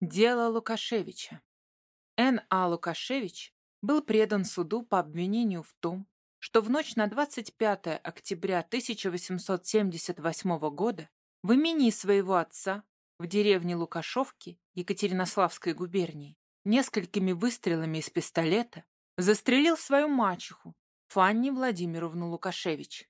Дело Лукашевича. Н. А. Лукашевич был предан суду по обвинению в том, что в ночь на 25 октября 1878 года в имени своего отца в деревне Лукашовки Екатеринославской губернии несколькими выстрелами из пистолета застрелил свою мачеху Фанни Владимировну Лукашевич.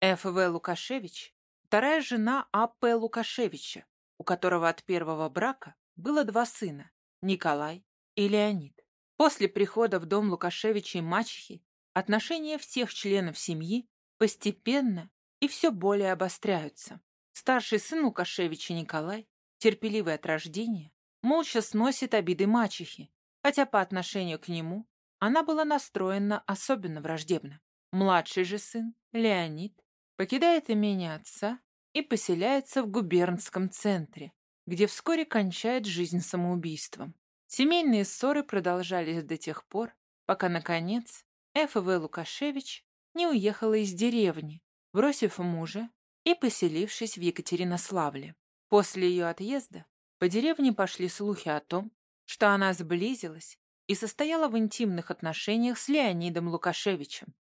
Ф.В. Лукашевич – вторая жена А.П. Лукашевича, у которого от первого брака было два сына – Николай и Леонид. После прихода в дом Лукашевича и мачехи отношения всех членов семьи постепенно и все более обостряются. Старший сын Лукашевича Николай, терпеливый от рождения, молча сносит обиды мачехи, хотя по отношению к нему она была настроена особенно враждебно. Младший же сын, Леонид, покидает имение отца и поселяется в губернском центре, где вскоре кончает жизнь самоубийством. Семейные ссоры продолжались до тех пор, пока, наконец, Ф.В. Лукашевич не уехала из деревни, бросив мужа и поселившись в Екатеринославле. После ее отъезда по деревне пошли слухи о том, что она сблизилась и состояла в интимных отношениях с Леонидом Лукашевичем.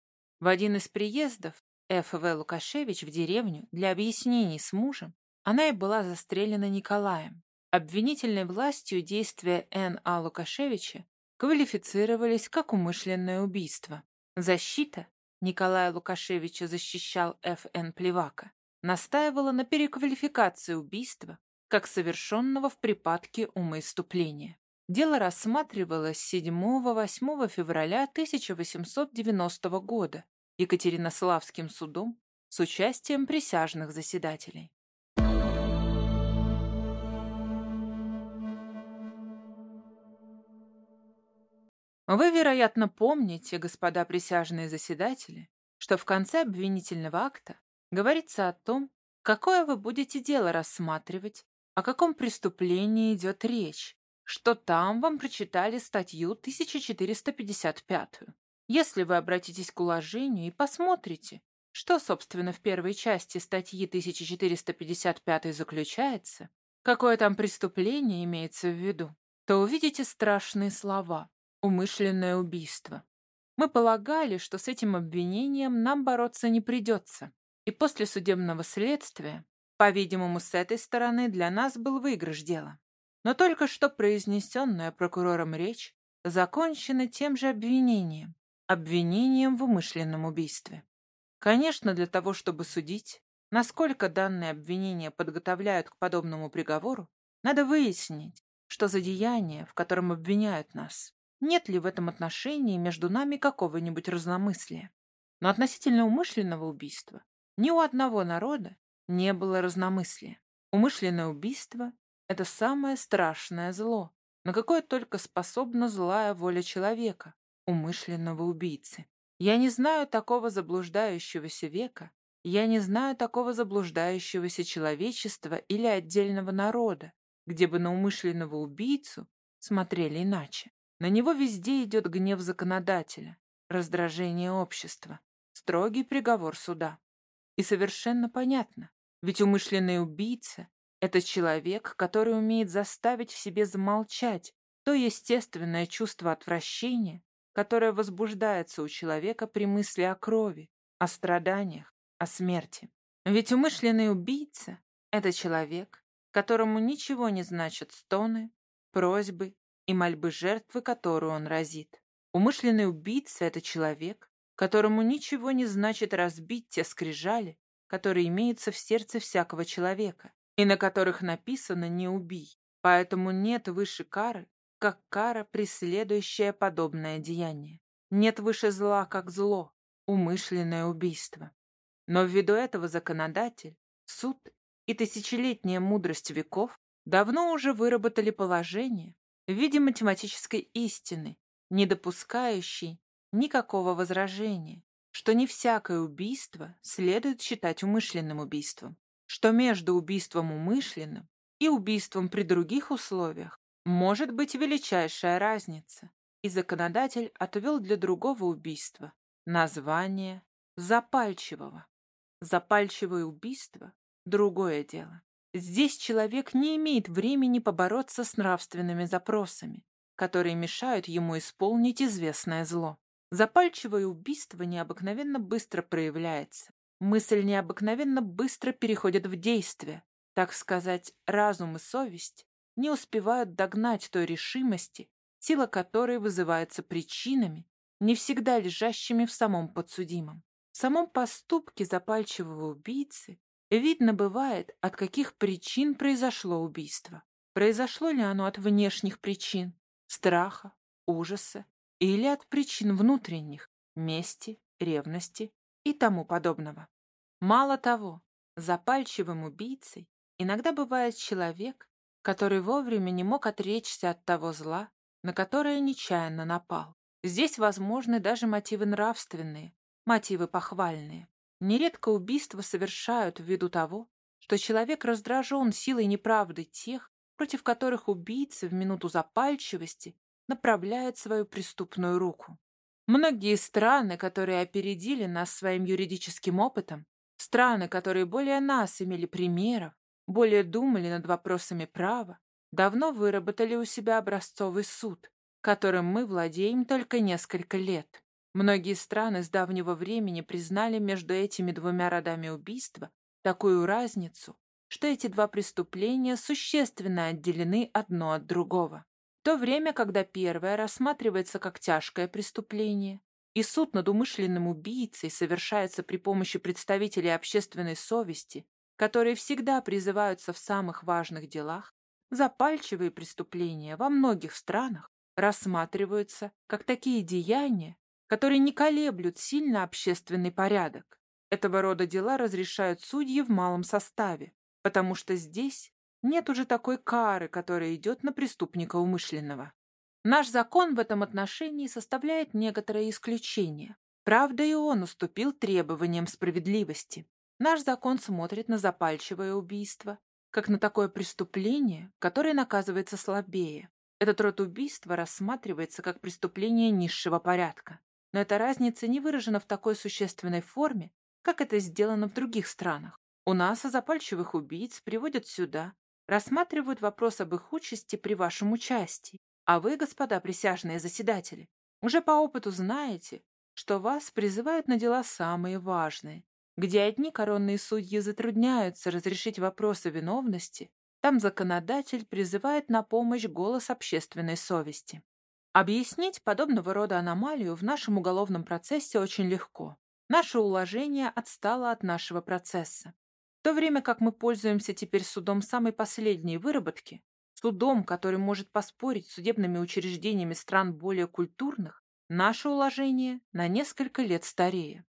В один из приездов Ф.В. Лукашевич в деревню для объяснений с мужем она и была застрелена Николаем. Обвинительной властью действия Н.А. Лукашевича квалифицировались как умышленное убийство. Защита Николая Лукашевича защищал Ф.Н. Плевака, настаивала на переквалификации убийства как совершенного в припадке умоиступления. Дело рассматривалось 7-8 февраля 1890 года Екатеринославским судом с участием присяжных заседателей. Вы, вероятно, помните, господа присяжные заседатели, что в конце обвинительного акта говорится о том, какое вы будете дело рассматривать, о каком преступлении идет речь, что там вам прочитали статью 1455. Если вы обратитесь к уложению и посмотрите, что, собственно, в первой части статьи 1455 заключается, какое там преступление имеется в виду, то увидите страшные слова умышленное убийство. Мы полагали, что с этим обвинением нам бороться не придется. И после судебного следствия, по-видимому, с этой стороны для нас был выигрыш дела. Но только что произнесенная прокурором речь закончена тем же обвинением, обвинением в умышленном убийстве. Конечно, для того, чтобы судить, насколько данные обвинения подготовляют к подобному приговору, надо выяснить, что за деяние, в котором обвиняют нас, нет ли в этом отношении между нами какого-нибудь разномыслия. Но относительно умышленного убийства ни у одного народа не было разномыслия. Умышленное убийство — это самое страшное зло, на какое только способна злая воля человека, умышленного убийцы. Я не знаю такого заблуждающегося века, я не знаю такого заблуждающегося человечества или отдельного народа, где бы на умышленного убийцу смотрели иначе. На него везде идет гнев законодателя, раздражение общества, строгий приговор суда. И совершенно понятно, ведь умышленный убийца — это человек, который умеет заставить в себе замолчать то естественное чувство отвращения, которое возбуждается у человека при мысли о крови, о страданиях, о смерти. Ведь умышленный убийца — это человек, которому ничего не значат стоны, просьбы и мольбы жертвы, которую он разит. Умышленный убийца — это человек, которому ничего не значит разбить те скрижали, которые имеются в сердце всякого человека, и на которых написано «не убий». Поэтому нет выше кары, как кара, преследующая подобное деяние. Нет выше зла, как зло, умышленное убийство. Но ввиду этого законодатель, суд и тысячелетняя мудрость веков давно уже выработали положение, в виде математической истины, не допускающей никакого возражения, что не всякое убийство следует считать умышленным убийством, что между убийством умышленным и убийством при других условиях может быть величайшая разница, и законодатель отвел для другого убийства название запальчивого. Запальчивое убийство – другое дело. Здесь человек не имеет времени побороться с нравственными запросами, которые мешают ему исполнить известное зло. Запальчивое убийство необыкновенно быстро проявляется. Мысль необыкновенно быстро переходит в действие. Так сказать, разум и совесть не успевают догнать той решимости, сила которой вызывается причинами, не всегда лежащими в самом подсудимом. В самом поступке запальчивого убийцы видно бывает, от каких причин произошло убийство. Произошло ли оно от внешних причин, страха, ужаса, или от причин внутренних, мести, ревности и тому подобного. Мало того, запальчивым убийцей иногда бывает человек, который вовремя не мог отречься от того зла, на которое нечаянно напал. Здесь возможны даже мотивы нравственные, мотивы похвальные. Нередко убийства совершают ввиду того, что человек раздражен силой неправды тех, против которых убийца в минуту запальчивости направляет свою преступную руку. Многие страны, которые опередили нас своим юридическим опытом, страны, которые более нас имели примеров, более думали над вопросами права, давно выработали у себя образцовый суд, которым мы владеем только несколько лет. Многие страны с давнего времени признали между этими двумя родами убийства такую разницу, что эти два преступления существенно отделены одно от другого. В то время, когда первое рассматривается как тяжкое преступление, и суд над умышленным убийцей совершается при помощи представителей общественной совести, которые всегда призываются в самых важных делах, запальчивые преступления во многих странах рассматриваются как такие деяния, которые не колеблют сильно общественный порядок. Этого рода дела разрешают судьи в малом составе, потому что здесь нет уже такой кары, которая идет на преступника умышленного. Наш закон в этом отношении составляет некоторые исключения. Правда, и он уступил требованиям справедливости. Наш закон смотрит на запальчивое убийство, как на такое преступление, которое наказывается слабее. Этот род убийства рассматривается как преступление низшего порядка. Но эта разница не выражена в такой существенной форме, как это сделано в других странах. У нас запальчивых убийц приводят сюда, рассматривают вопрос об их участи при вашем участии. А вы, господа присяжные заседатели, уже по опыту знаете, что вас призывают на дела самые важные, где одни коронные судьи затрудняются разрешить вопросы виновности, там законодатель призывает на помощь голос общественной совести. Объяснить подобного рода аномалию в нашем уголовном процессе очень легко. Наше уложение отстало от нашего процесса. В то время как мы пользуемся теперь судом самой последней выработки, судом, который может поспорить с судебными учреждениями стран более культурных, наше уложение на несколько лет старее.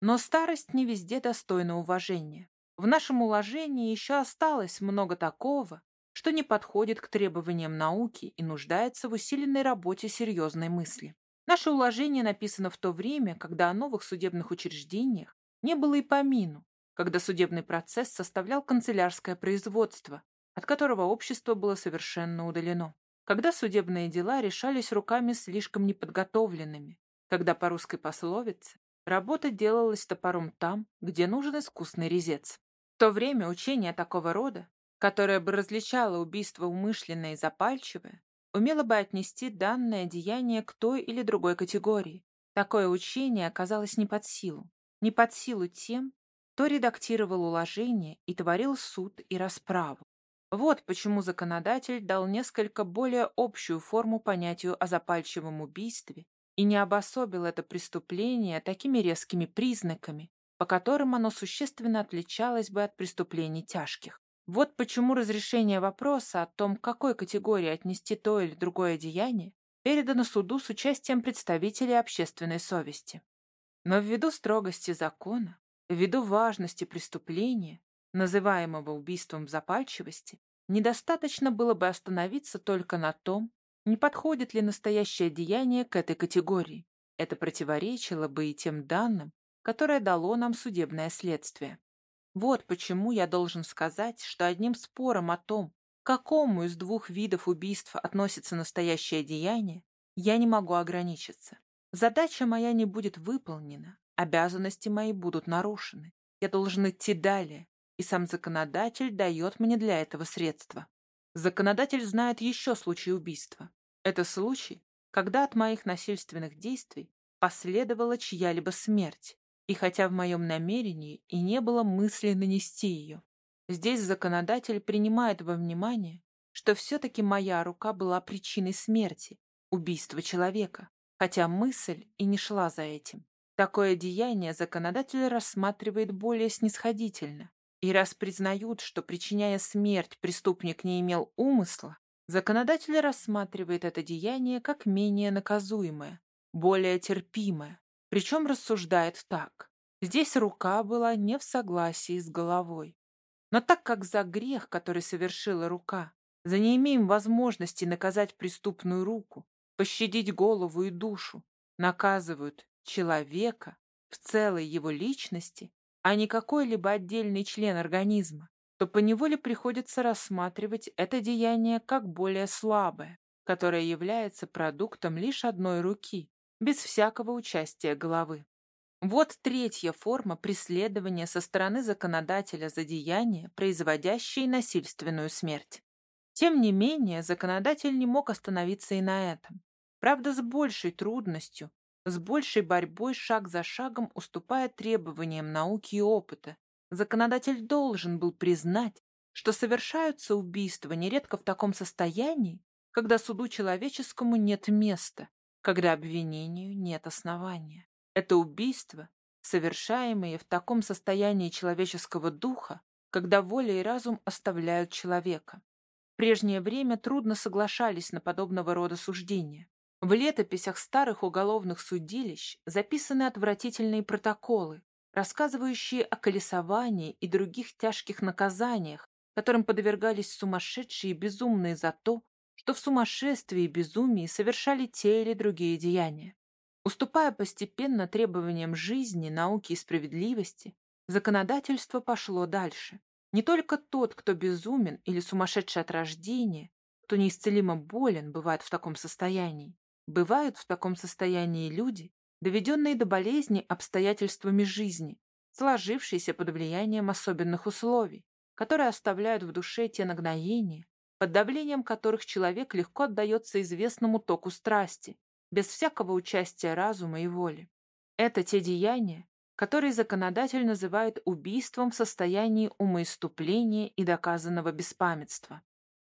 Но старость не везде достойна уважения. В нашем уложении еще осталось много такого, что не подходит к требованиям науки и нуждается в усиленной работе серьезной мысли. Наше уложение написано в то время, когда о новых судебных учреждениях не было и помину, когда судебный процесс составлял канцелярское производство, от которого общество было совершенно удалено, когда судебные дела решались руками слишком неподготовленными, когда по русской пословице работа делалась топором там, где нужен искусный резец. В то время учение такого рода, которое бы различало убийство умышленное и запальчивое, умело бы отнести данное деяние к той или другой категории. Такое учение оказалось не под силу. Не под силу тем, то редактировал уложение и творил суд и расправу. Вот почему законодатель дал несколько более общую форму понятию о запальчивом убийстве и не обособил это преступление такими резкими признаками, по которым оно существенно отличалось бы от преступлений тяжких. Вот почему разрешение вопроса о том, к какой категории отнести то или другое деяние, передано суду с участием представителей общественной совести. Но ввиду строгости закона, Ввиду важности преступления, называемого убийством запальчивости, недостаточно было бы остановиться только на том, не подходит ли настоящее деяние к этой категории. Это противоречило бы и тем данным, которые дало нам судебное следствие. Вот почему я должен сказать, что одним спором о том, к какому из двух видов убийств относится настоящее деяние, я не могу ограничиться. Задача моя не будет выполнена, Обязанности мои будут нарушены. Я должен идти далее. и сам законодатель дает мне для этого средства. Законодатель знает еще случай убийства. Это случай, когда от моих насильственных действий последовала чья-либо смерть, и хотя в моем намерении и не было мысли нанести ее. Здесь законодатель принимает во внимание, что все-таки моя рука была причиной смерти, убийства человека, хотя мысль и не шла за этим. Такое деяние законодатель рассматривает более снисходительно. И раз признают, что, причиняя смерть, преступник не имел умысла, законодатель рассматривает это деяние как менее наказуемое, более терпимое, причем рассуждает так. Здесь рука была не в согласии с головой. Но так как за грех, который совершила рука, за не имеем возможности наказать преступную руку, пощадить голову и душу, наказывают человека в целой его личности, а не какой-либо отдельный член организма, то поневоле приходится рассматривать это деяние как более слабое, которое является продуктом лишь одной руки, без всякого участия головы. Вот третья форма преследования со стороны законодателя за деяния, производящие насильственную смерть. Тем не менее, законодатель не мог остановиться и на этом. Правда, с большей трудностью, с большей борьбой шаг за шагом уступая требованиям науки и опыта. Законодатель должен был признать, что совершаются убийства нередко в таком состоянии, когда суду человеческому нет места, когда обвинению нет основания. Это убийства, совершаемые в таком состоянии человеческого духа, когда воля и разум оставляют человека. В прежнее время трудно соглашались на подобного рода суждения. В летописях старых уголовных судилищ записаны отвратительные протоколы, рассказывающие о колесовании и других тяжких наказаниях, которым подвергались сумасшедшие и безумные за то, что в сумасшествии и безумии совершали те или другие деяния. Уступая постепенно требованиям жизни, науки и справедливости, законодательство пошло дальше. Не только тот, кто безумен или сумасшедший от рождения, кто неисцелимо болен, бывает в таком состоянии. Бывают в таком состоянии люди, доведенные до болезни обстоятельствами жизни, сложившиеся под влиянием особенных условий, которые оставляют в душе те нагноения, под давлением которых человек легко отдается известному току страсти, без всякого участия разума и воли. Это те деяния, которые законодатель называет убийством в состоянии умоиступления и доказанного беспамятства.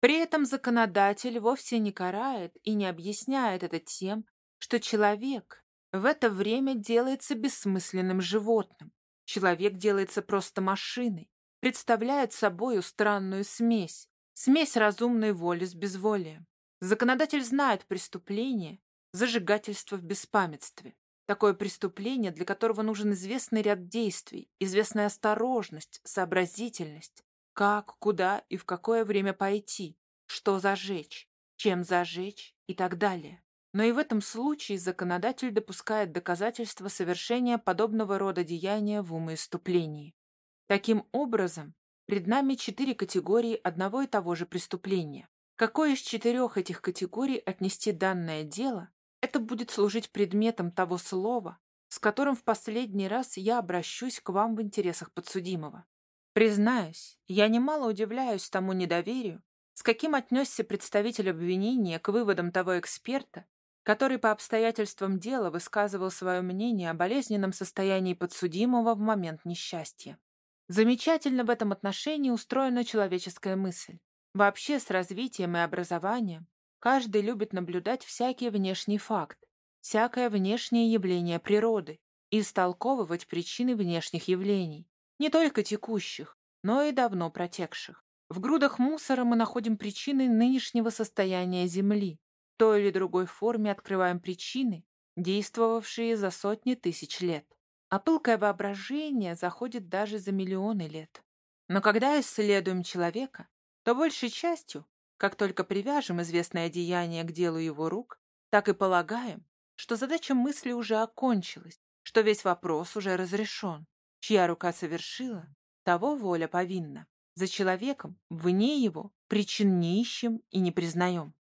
При этом законодатель вовсе не карает и не объясняет это тем, что человек в это время делается бессмысленным животным. Человек делается просто машиной, представляет собою странную смесь, смесь разумной воли с безволием. Законодатель знает преступление, Зажигательство в беспамятстве. Такое преступление, для которого нужен известный ряд действий, известная осторожность, сообразительность. Как, куда и в какое время пойти, что зажечь, чем зажечь и так далее. Но и в этом случае законодатель допускает доказательства совершения подобного рода деяния в умоиступлении. Таким образом, пред нами четыре категории одного и того же преступления. Какой из четырех этих категорий отнести данное дело, это будет служить предметом того слова, с которым в последний раз я обращусь к вам в интересах подсудимого. Признаюсь, я немало удивляюсь тому недоверию, с каким отнесся представитель обвинения к выводам того эксперта, который по обстоятельствам дела высказывал свое мнение о болезненном состоянии подсудимого в момент несчастья. Замечательно в этом отношении устроена человеческая мысль. Вообще с развитием и образованием Каждый любит наблюдать всякий внешний факт, всякое внешнее явление природы и истолковывать причины внешних явлений, не только текущих, но и давно протекших. В грудах мусора мы находим причины нынешнего состояния Земли. В той или другой форме открываем причины, действовавшие за сотни тысяч лет. А пылкое воображение заходит даже за миллионы лет. Но когда исследуем человека, то большей частью как только привяжем известное деяние к делу его рук, так и полагаем, что задача мысли уже окончилась, что весь вопрос уже разрешен. Чья рука совершила, того воля повинна. За человеком, вне его, причин не ищем и не признаем.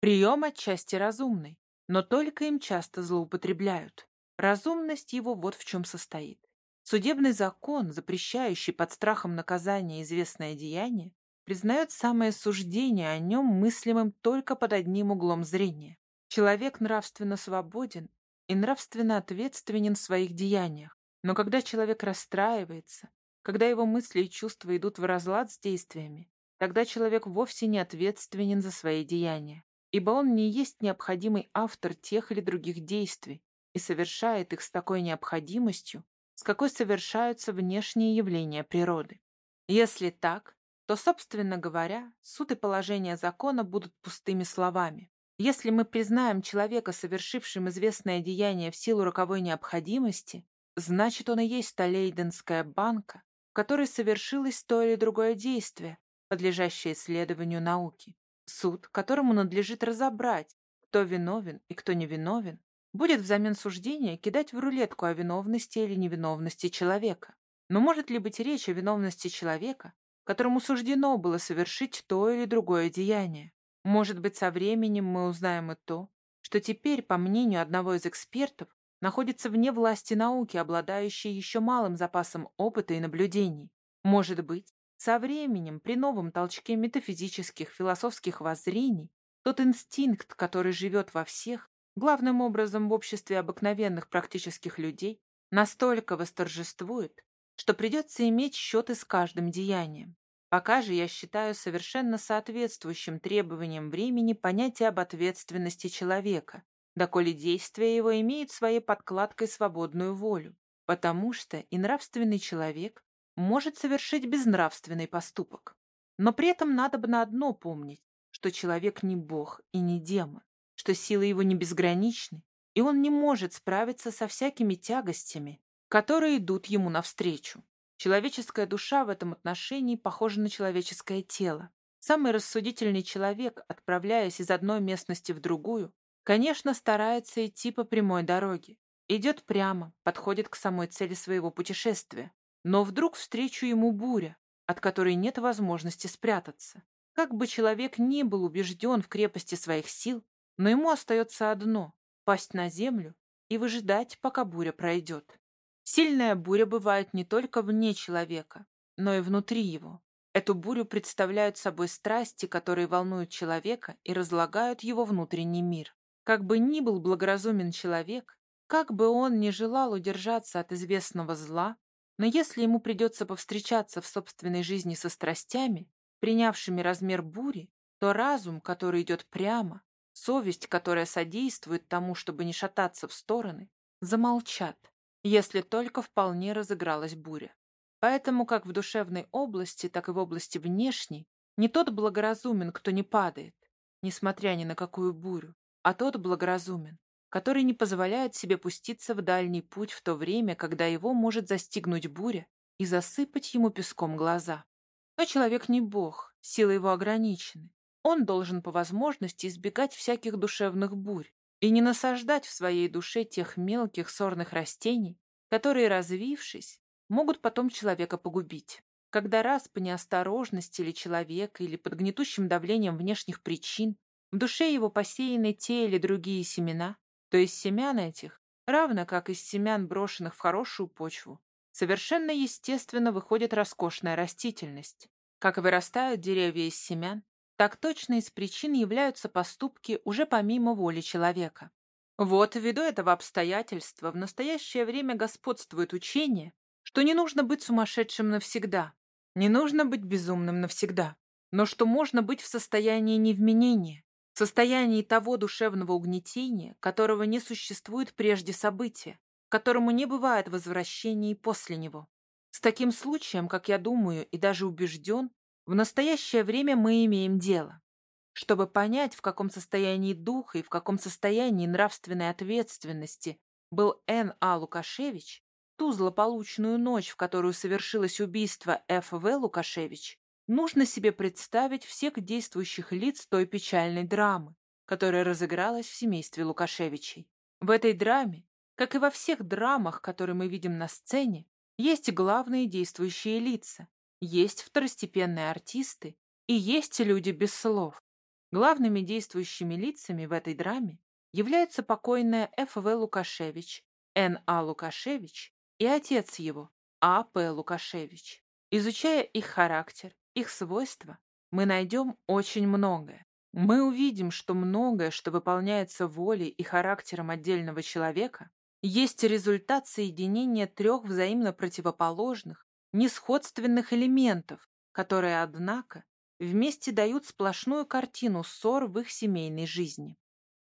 Прием отчасти разумный, но только им часто злоупотребляют. Разумность его вот в чем состоит. Судебный закон, запрещающий под страхом наказания известное деяние, признает самое суждение о нем мыслимым только под одним углом зрения. Человек нравственно свободен и нравственно ответственен в своих деяниях. Но когда человек расстраивается, когда его мысли и чувства идут в разлад с действиями, тогда человек вовсе не ответственен за свои деяния, ибо он не есть необходимый автор тех или других действий и совершает их с такой необходимостью, с какой совершаются внешние явления природы. Если так, то, собственно говоря, суд и положение закона будут пустыми словами. Если мы признаем человека, совершившим известное деяние в силу роковой необходимости, значит, он и есть та лейденская банка, в которой совершилось то или другое действие, подлежащее исследованию науки. Суд, которому надлежит разобрать, кто виновен и кто невиновен, будет взамен суждения кидать в рулетку о виновности или невиновности человека. Но может ли быть речь о виновности человека, которому суждено было совершить то или другое деяние. Может быть, со временем мы узнаем и то, что теперь, по мнению одного из экспертов, находится вне власти науки, обладающей еще малым запасом опыта и наблюдений. Может быть, со временем, при новом толчке метафизических, философских воззрений, тот инстинкт, который живет во всех, главным образом в обществе обыкновенных практических людей, настолько восторжествует, что придется иметь счеты с каждым деянием. Пока же я считаю совершенно соответствующим требованиям времени понятие об ответственности человека, доколе действия его имеют своей подкладкой свободную волю, потому что и нравственный человек может совершить безнравственный поступок. Но при этом надо бы на одно помнить, что человек не бог и не демон, что силы его не безграничны, и он не может справиться со всякими тягостями, которые идут ему навстречу. Человеческая душа в этом отношении похожа на человеческое тело. Самый рассудительный человек, отправляясь из одной местности в другую, конечно, старается идти по прямой дороге. Идет прямо, подходит к самой цели своего путешествия. Но вдруг встречу ему буря, от которой нет возможности спрятаться. Как бы человек ни был убежден в крепости своих сил, но ему остается одно — пасть на землю и выжидать, пока буря пройдет. Сильная буря бывает не только вне человека, но и внутри его. Эту бурю представляют собой страсти, которые волнуют человека и разлагают его внутренний мир. Как бы ни был благоразумен человек, как бы он ни желал удержаться от известного зла, но если ему придется повстречаться в собственной жизни со страстями, принявшими размер бури, то разум, который идет прямо, совесть, которая содействует тому, чтобы не шататься в стороны, замолчат если только вполне разыгралась буря. Поэтому как в душевной области, так и в области внешней не тот благоразумен, кто не падает, несмотря ни на какую бурю, а тот благоразумен, который не позволяет себе пуститься в дальний путь в то время, когда его может застигнуть буря и засыпать ему песком глаза. Но человек не бог, силы его ограничены. Он должен по возможности избегать всяких душевных бурь, и не насаждать в своей душе тех мелких сорных растений, которые, развившись, могут потом человека погубить. Когда раз по неосторожности или человека, или под гнетущим давлением внешних причин в душе его посеяны те или другие семена, то из семян этих, равно как из семян, брошенных в хорошую почву, совершенно естественно выходит роскошная растительность. Как вырастают деревья из семян, так точно из причин являются поступки уже помимо воли человека. Вот ввиду этого обстоятельства в настоящее время господствует учение, что не нужно быть сумасшедшим навсегда, не нужно быть безумным навсегда, но что можно быть в состоянии невменения, в состоянии того душевного угнетения, которого не существует прежде события, которому не бывает возвращения после него. С таким случаем, как я думаю и даже убежден, в настоящее время мы имеем дело. Чтобы понять, в каком состоянии духа и в каком состоянии нравственной ответственности был Н. А. Лукашевич, ту злополучную ночь, в которую совершилось убийство Ф. В. Лукашевич, нужно себе представить всех действующих лиц той печальной драмы, которая разыгралась в семействе Лукашевичей. В этой драме, как и во всех драмах, которые мы видим на сцене, есть главные действующие лица, есть второстепенные артисты и есть люди без слов. Главными действующими лицами в этой драме являются покойная Ф.В. Лукашевич, Н.А. Лукашевич и отец его, А.П. Лукашевич. Изучая их характер, их свойства, мы найдем очень многое. Мы увидим, что многое, что выполняется волей и характером отдельного человека, есть результат соединения трех взаимно противоположных, несходственных элементов, которые, однако, вместе дают сплошную картину ссор в их семейной жизни.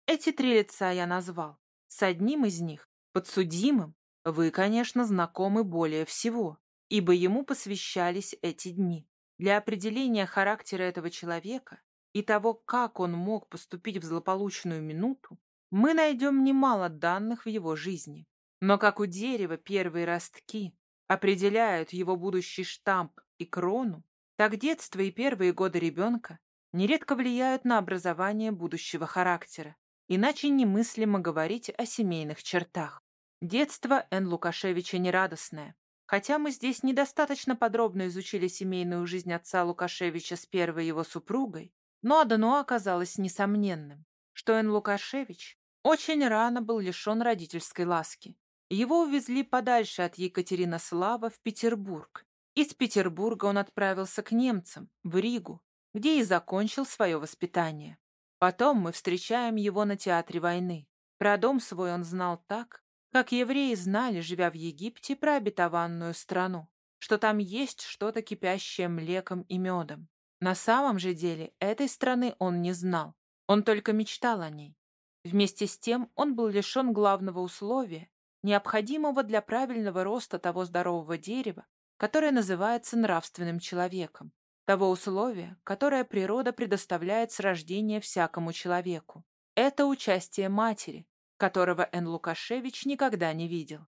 Эти три лица я назвал. С одним из них, подсудимым, вы, конечно, знакомы более всего, ибо ему посвящались эти дни. Для определения характера этого человека и того, как он мог поступить в злополучную минуту, мы найдем немало данных в его жизни. Но как у дерева первые ростки определяют его будущий штамп и крону, так детство и первые годы ребенка нередко влияют на образование будущего характера, иначе немыслимо говорить о семейных чертах. Детство Н. Лукашевича нерадостное. Хотя мы здесь недостаточно подробно изучили семейную жизнь отца Лукашевича с первой его супругой, но одно оказалось несомненным, что Н. Лукашевич очень рано был лишен родительской ласки. Его увезли подальше от Екатеринослава в Петербург, из Петербурга он отправился к немцам, в Ригу, где и закончил свое воспитание. Потом мы встречаем его на театре войны. Про дом свой он знал так, как евреи знали, живя в Египте, про обетованную страну, что там есть что-то кипящее млеком и медом. На самом же деле этой страны он не знал, он только мечтал о ней. Вместе с тем он был лишен главного условия, необходимого для правильного роста того здорового дерева, которое называется нравственным человеком, того условия, которое природа предоставляет с рождения всякому человеку. Это участие матери, которого Н. Лукашевич никогда не видел.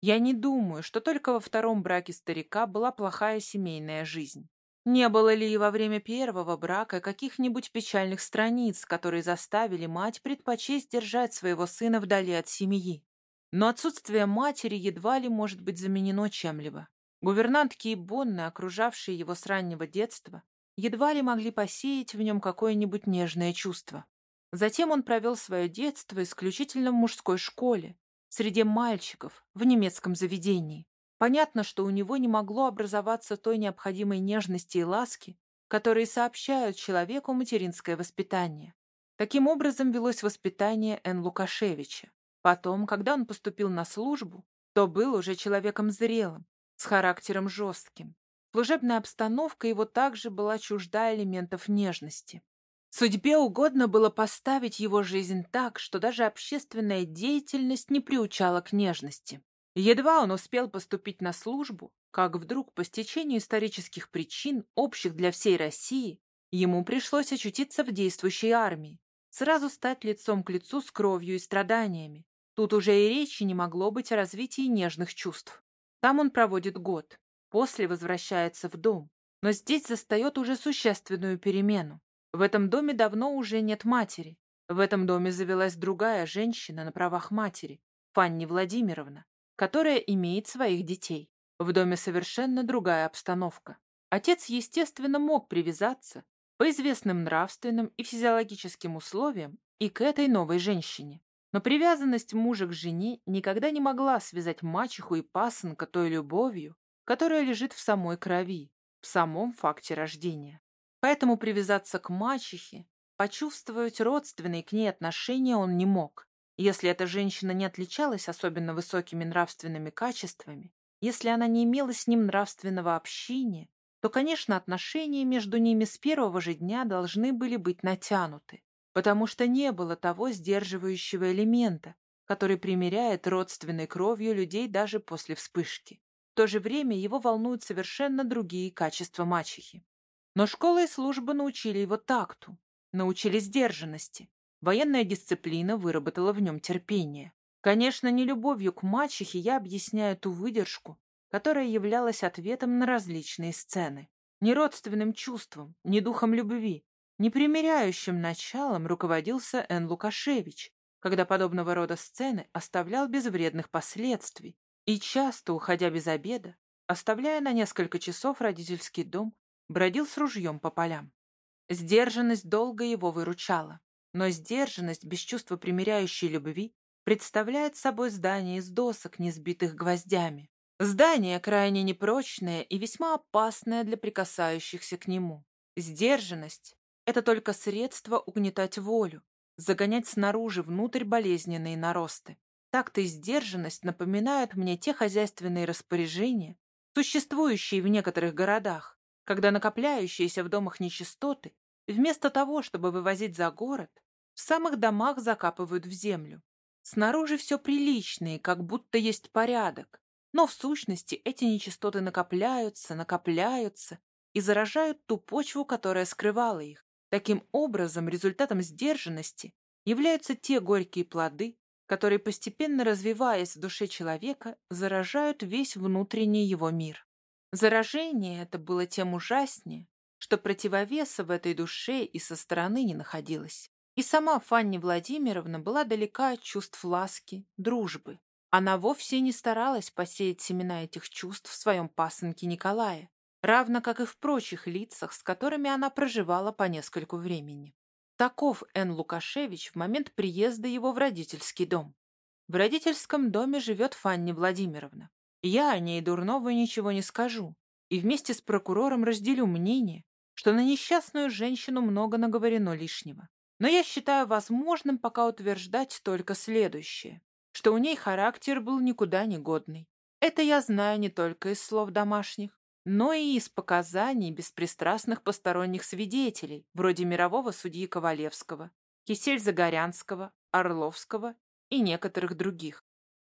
Я не думаю, что только во втором браке старика была плохая семейная жизнь. Не было ли и во время первого брака каких-нибудь печальных страниц, которые заставили мать предпочесть держать своего сына вдали от семьи? Но отсутствие матери едва ли может быть заменено чем-либо. Гувернантки и Бонны, окружавшие его с раннего детства, едва ли могли посеять в нем какое-нибудь нежное чувство. Затем он провел свое детство исключительно в мужской школе, среди мальчиков, в немецком заведении. Понятно, что у него не могло образоваться той необходимой нежности и ласки, которые сообщают человеку материнское воспитание. Таким образом велось воспитание Н. Лукашевича. Потом, когда он поступил на службу, то был уже человеком зрелым, с характером жестким. Служебная обстановка его также была чужда элементов нежности. Судьбе угодно было поставить его жизнь так, что даже общественная деятельность не приучала к нежности. Едва он успел поступить на службу, как вдруг по стечению исторических причин, общих для всей России, ему пришлось очутиться в действующей армии, сразу стать лицом к лицу с кровью и страданиями. Тут уже и речи не могло быть о развитии нежных чувств. Там он проводит год, после возвращается в дом, но здесь застает уже существенную перемену. В этом доме давно уже нет матери. В этом доме завелась другая женщина на правах матери, Фанни Владимировна, которая имеет своих детей. В доме совершенно другая обстановка. Отец, естественно, мог привязаться по известным нравственным и физиологическим условиям и к этой новой женщине. Но привязанность мужа к жене никогда не могла связать мачеху и пасынка той любовью, которая лежит в самой крови, в самом факте рождения. Поэтому привязаться к мачехе, почувствовать родственные к ней отношения он не мог. Если эта женщина не отличалась особенно высокими нравственными качествами, если она не имела с ним нравственного общения, то, конечно, отношения между ними с первого же дня должны были быть натянуты потому что не было того сдерживающего элемента, который примеряет родственной кровью людей даже после вспышки. В то же время его волнуют совершенно другие качества мачехи. Но школа и служба научили его такту, научили сдержанности. Военная дисциплина выработала в нем терпение. Конечно, не любовью к мачехе я объясняю ту выдержку, которая являлась ответом на различные сцены. Не родственным чувством, не духом любви, Непримиряющим началом руководился Н. Лукашевич, когда подобного рода сцены оставлял без вредных последствий и часто, уходя без обеда, оставляя на несколько часов родительский дом, бродил с ружьем по полям. Сдержанность долго его выручала, но сдержанность без чувства примиряющей любви представляет собой здание из досок, не сбитых гвоздями. Здание крайне непрочное и весьма опасное для прикасающихся к нему. Сдержанность — это только средство угнетать волю, загонять снаружи внутрь болезненные наросты. Так-то и сдержанность напоминают мне те хозяйственные распоряжения, существующие в некоторых городах, когда накопляющиеся в домах нечистоты, вместо того, чтобы вывозить за город, в самых домах закапывают в землю. Снаружи все прилично и как будто есть порядок, но в сущности эти нечистоты накопляются, накопляются и заражают ту почву, которая скрывала их. Таким образом, результатом сдержанности являются те горькие плоды, которые, постепенно развиваясь в душе человека, заражают весь внутренний его мир. Заражение это было тем ужаснее, что противовеса в этой душе и со стороны не находилось. И сама Фанни Владимировна была далека от чувств ласки, дружбы. Она вовсе не старалась посеять семена этих чувств в своем пасынке Николая, равно как и в прочих лицах, с которыми она проживала по нескольку времени. Таков Н. Лукашевич в момент приезда его в родительский дом. В родительском доме живет Фанни Владимировна. Я о ней дурного ничего не скажу, и вместе с прокурором разделю мнение, что на несчастную женщину много наговорено лишнего. Но я считаю возможным пока утверждать только следующее, что у ней характер был никуда не годный. Это я знаю не только из слов домашних, но и из показаний беспристрастных посторонних свидетелей, вроде мирового судьи Ковалевского, Кисель-Загорянского, Орловского и некоторых других.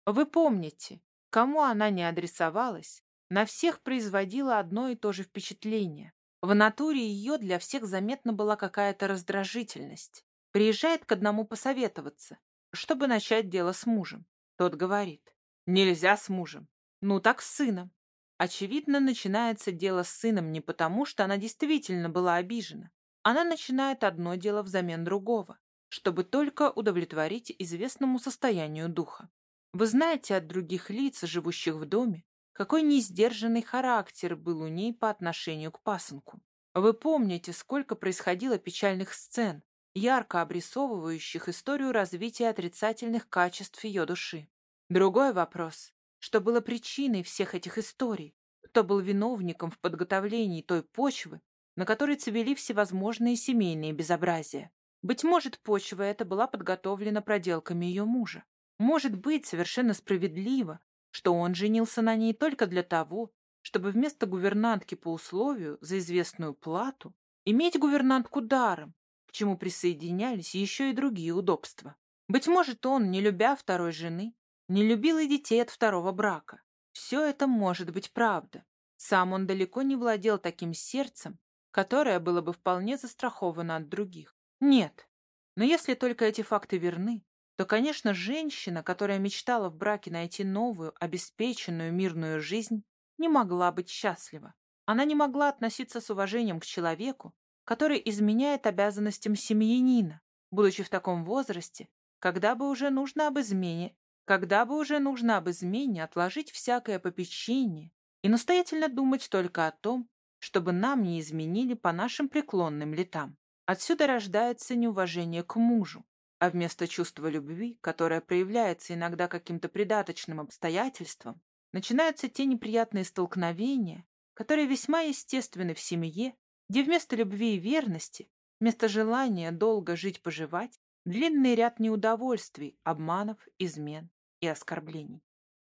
Вы помните, кому она не адресовалась, на всех производила одно и то же впечатление. В натуре ее для всех заметна была какая-то раздражительность. Приезжает к одному посоветоваться, чтобы начать дело с мужем. Тот говорит, нельзя с мужем. Ну так с сыном. Очевидно, начинается дело с сыном не потому, что она действительно была обижена. Она начинает одно дело взамен другого, чтобы только удовлетворить известному состоянию духа. Вы знаете от других лиц, живущих в доме, какой несдержанный характер был у ней по отношению к пасынку. Вы помните, сколько происходило печальных сцен, ярко обрисовывающих историю развития отрицательных качеств ее души. Другой вопрос что было причиной всех этих историй, кто был виновником в подготовлении той почвы, на которой цвели всевозможные семейные безобразия. Быть может, почва эта была подготовлена проделками ее мужа. Может быть, совершенно справедливо, что он женился на ней только для того, чтобы вместо гувернантки по условию за известную плату иметь гувернантку даром, к чему присоединялись еще и другие удобства. Быть может, он, не любя второй жены, не любил и детей от второго брака. Все это может быть правда. Сам он далеко не владел таким сердцем, которое было бы вполне застраховано от других. Нет. Но если только эти факты верны, то, конечно, женщина, которая мечтала в браке найти новую, обеспеченную, мирную жизнь, не могла быть счастлива. Она не могла относиться с уважением к человеку, который изменяет обязанностям семьянина, будучи в таком возрасте, когда бы уже нужно об измене когда бы уже нужно об измене отложить всякое попечение и настоятельно думать только о том, чтобы нам не изменили по нашим преклонным летам. Отсюда рождается неуважение к мужу, а вместо чувства любви, которое проявляется иногда каким-то придаточным обстоятельством, начинаются те неприятные столкновения, которые весьма естественны в семье, где вместо любви и верности, вместо желания долго жить-поживать, длинный ряд неудовольствий, обманов, измен и оскорблений.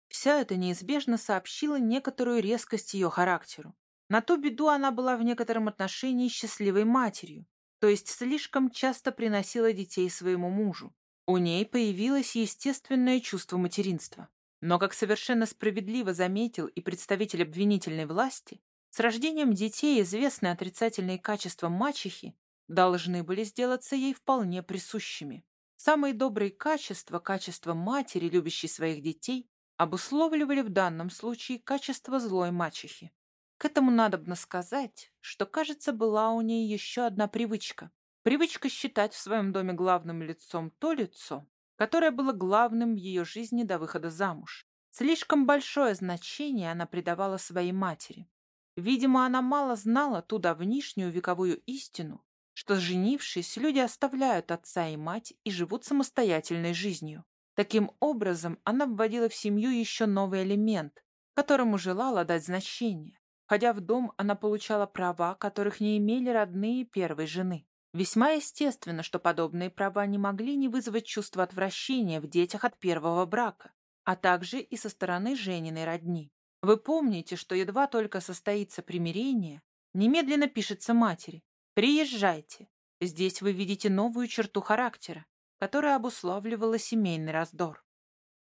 Вся это неизбежно сообщила некоторую резкость ее характеру. На ту беду она была в некотором отношении счастливой матерью, то есть слишком часто приносила детей своему мужу. У ней появилось естественное чувство материнства. Но, как совершенно справедливо заметил и представитель обвинительной власти, с рождением детей известные отрицательные качества мачехи должны были сделаться ей вполне присущими. Самые добрые качества, качество матери, любящей своих детей, обусловливали в данном случае качество злой мачехи. К этому надобно сказать, что, кажется, была у ней еще одна привычка. Привычка считать в своем доме главным лицом то лицо, которое было главным в ее жизни до выхода замуж. Слишком большое значение она придавала своей матери. Видимо, она мало знала ту давнишнюю вековую истину, что, женившись, люди оставляют отца и мать и живут самостоятельной жизнью. Таким образом, она вводила в семью еще новый элемент, которому желала дать значение. Входя в дом, она получала права, которых не имели родные первой жены. Весьма естественно, что подобные права не могли не вызвать чувство отвращения в детях от первого брака, а также и со стороны Жениной родни. Вы помните, что едва только состоится примирение, немедленно пишется матери «Приезжайте». Здесь вы видите новую черту характера, которая обуславливала семейный раздор.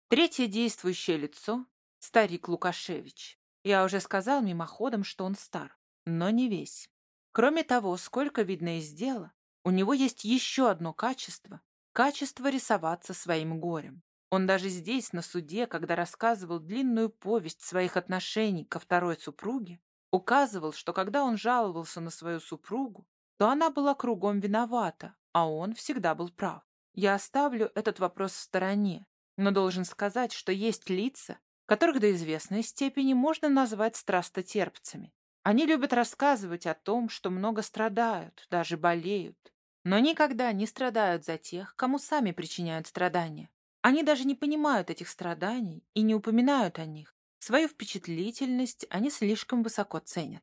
Третье действующее лицо – старик Лукашевич. Я уже сказал мимоходом, что он стар, но не весь. Кроме того, сколько видно из дела, у него есть еще одно качество – качество рисоваться своим горем. Он даже здесь, на суде, когда рассказывал длинную повесть своих отношений ко второй супруге, указывал, что когда он жаловался на свою супругу, то она была кругом виновата, а он всегда был прав. Я оставлю этот вопрос в стороне, но должен сказать, что есть лица, которых до известной степени можно назвать страстотерпцами. Они любят рассказывать о том, что много страдают, даже болеют, но никогда не страдают за тех, кому сами причиняют страдания. Они даже не понимают этих страданий и не упоминают о них. Свою впечатлительность они слишком высоко ценят.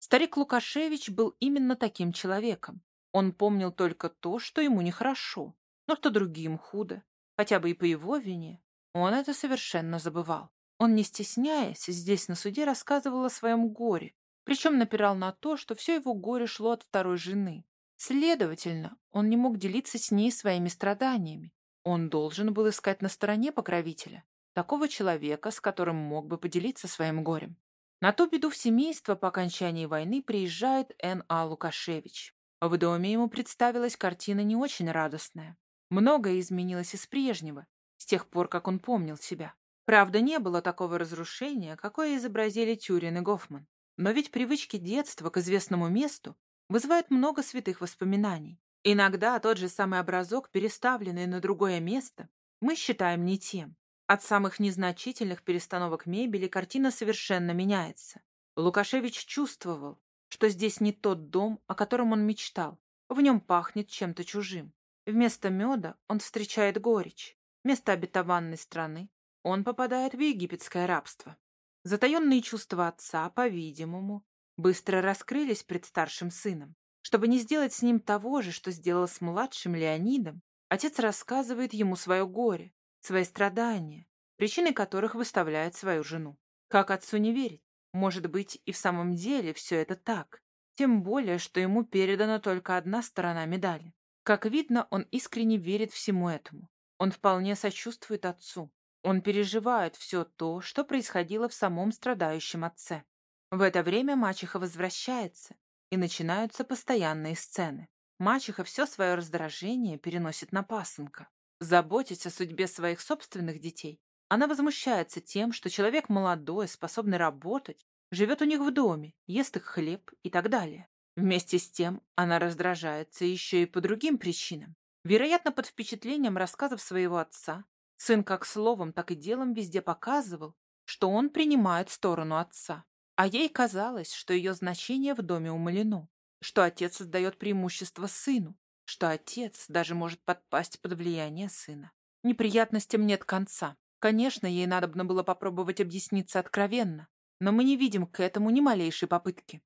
Старик Лукашевич был именно таким человеком. Он помнил только то, что ему нехорошо, но что другим худо, хотя бы и по его вине. Он это совершенно забывал. Он, не стесняясь, здесь на суде рассказывал о своем горе, причем напирал на то, что все его горе шло от второй жены. Следовательно, он не мог делиться с ней своими страданиями. Он должен был искать на стороне покровителя, такого человека, с которым мог бы поделиться своим горем. На ту беду в семейство по окончании войны приезжает Н.А. Лукашевич. В доме ему представилась картина не очень радостная. Многое изменилось из прежнего, с тех пор, как он помнил себя. Правда, не было такого разрушения, какое изобразили Тюрин и Гофман. Но ведь привычки детства к известному месту вызывают много святых воспоминаний. Иногда тот же самый образок, переставленный на другое место, мы считаем не тем. От самых незначительных перестановок мебели картина совершенно меняется. Лукашевич чувствовал, что здесь не тот дом, о котором он мечтал. В нем пахнет чем-то чужим. Вместо меда он встречает горечь. Вместо обетованной страны он попадает в египетское рабство. Затаенные чувства отца, по-видимому, быстро раскрылись пред старшим сыном. Чтобы не сделать с ним того же, что сделал с младшим Леонидом, отец рассказывает ему свое горе, свои страдания, причиной которых выставляет свою жену. Как отцу не верить? Может быть, и в самом деле все это так. Тем более, что ему передана только одна сторона медали. Как видно, он искренне верит всему этому. Он вполне сочувствует отцу. Он переживает все то, что происходило в самом страдающем отце. В это время мачеха возвращается, и начинаются постоянные сцены. Мачеха все свое раздражение переносит на пасынка. Заботясь о судьбе своих собственных детей, она возмущается тем, что человек молодой, способный работать, живет у них в доме, ест их хлеб и так далее. Вместе с тем она раздражается еще и по другим причинам. Вероятно, под впечатлением рассказов своего отца, Сын как словом, так и делом везде показывал, что он принимает сторону отца. А ей казалось, что ее значение в доме умалено, что отец создает преимущество сыну, что отец даже может подпасть под влияние сына. Неприятностям нет конца. Конечно, ей надобно было попробовать объясниться откровенно, но мы не видим к этому ни малейшей попытки.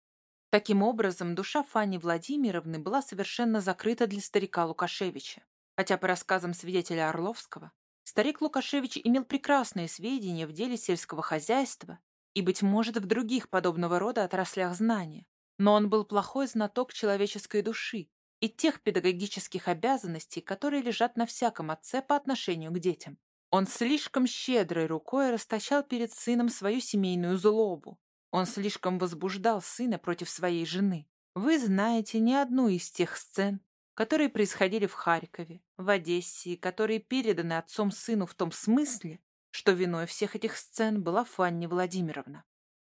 Таким образом, душа Фани Владимировны была совершенно закрыта для старика Лукашевича, хотя по рассказам свидетеля Орловского Старик Лукашевич имел прекрасные сведения в деле сельского хозяйства и, быть может, в других подобного рода отраслях знания, но он был плохой знаток человеческой души и тех педагогических обязанностей, которые лежат на всяком отце по отношению к детям. Он слишком щедрой рукой расточал перед сыном свою семейную злобу. Он слишком возбуждал сына против своей жены. Вы знаете ни одну из тех сцен, которые происходили в Харькове, в Одессе и которые переданы отцом сыну в том смысле, что виной всех этих сцен была Фанни Владимировна.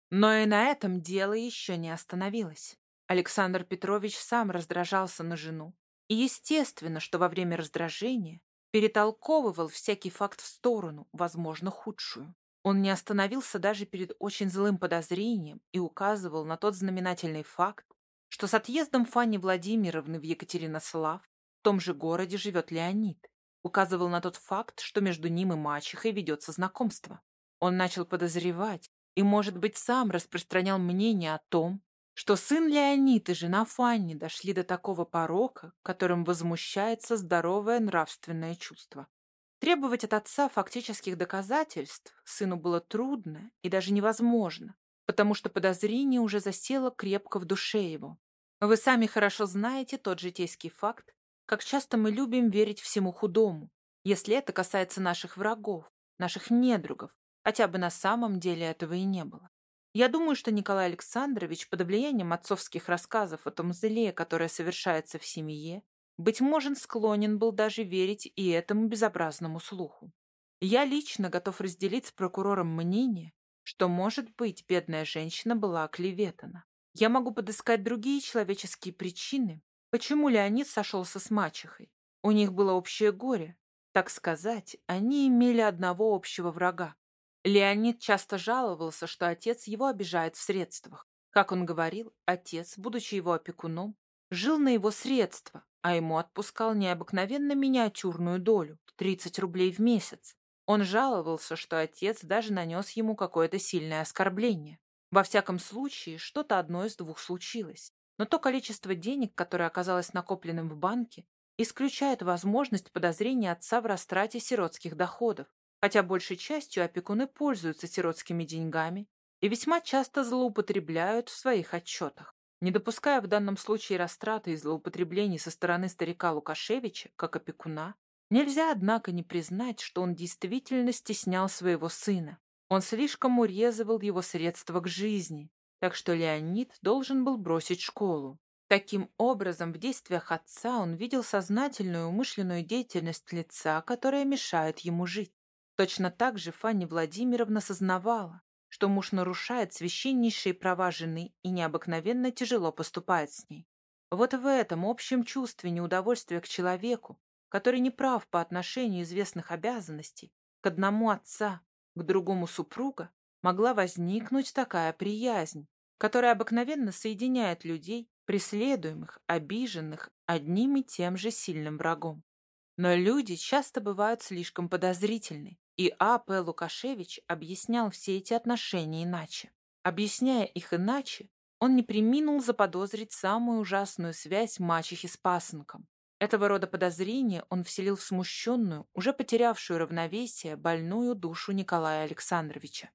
Но и на этом дело еще не остановилось. Александр Петрович сам раздражался на жену. И естественно, что во время раздражения перетолковывал всякий факт в сторону, возможно, худшую. Он не остановился даже перед очень злым подозрением и указывал на тот знаменательный факт, что с отъездом Фанни Владимировны в Екатеринослав в том же городе живет Леонид. Указывал на тот факт, что между ним и мачехой ведется знакомство. Он начал подозревать, и, может быть, сам распространял мнение о том, что сын Леонид и жена Фанни дошли до такого порока, которым возмущается здоровое нравственное чувство. Требовать от отца фактических доказательств сыну было трудно и даже невозможно, потому что подозрение уже засело крепко в душе его. Вы сами хорошо знаете тот житейский факт, как часто мы любим верить всему худому, если это касается наших врагов, наших недругов, хотя бы на самом деле этого и не было. Я думаю, что Николай Александрович под влиянием отцовских рассказов о том зле, которое совершается в семье, быть может, склонен был даже верить и этому безобразному слуху. Я лично готов разделить с прокурором мнение, что, может быть, бедная женщина была оклеветана. Я могу подыскать другие человеческие причины, почему Леонид сошелся с мачехой. У них было общее горе. Так сказать, они имели одного общего врага. Леонид часто жаловался, что отец его обижает в средствах. Как он говорил, отец, будучи его опекуном, жил на его средства, а ему отпускал необыкновенно миниатюрную долю – 30 рублей в месяц. Он жаловался, что отец даже нанес ему какое-то сильное оскорбление. Во всяком случае, что-то одно из двух случилось. Но то количество денег, которое оказалось накопленным в банке, исключает возможность подозрения отца в растрате сиротских доходов, хотя большей частью опекуны пользуются сиротскими деньгами и весьма часто злоупотребляют в своих отчетах. Не допуская в данном случае растраты и злоупотреблений со стороны старика Лукашевича, как опекуна, нельзя, однако, не признать, что он действительно стеснял своего сына. Он слишком урезывал его средства к жизни, так что Леонид должен был бросить школу. Таким образом, в действиях отца он видел сознательную умышленную деятельность лица, которая мешает ему жить. Точно так же Фанни Владимировна сознавала, что муж нарушает священнейшие права жены и необыкновенно тяжело поступает с ней. Вот в этом общем чувстве неудовольствия к человеку, который не прав по отношению известных обязанностей, к одному отца, к другому супруга, могла возникнуть такая приязнь, которая обыкновенно соединяет людей, преследуемых, обиженных одним и тем же сильным врагом. Но люди часто бывают слишком подозрительны, и А.П. Лукашевич объяснял все эти отношения иначе. Объясняя их иначе, он не приминул заподозрить самую ужасную связь мачехи с пасынком. Этого рода подозрения он вселил в смущенную, уже потерявшую равновесие, больную душу Николая Александровича.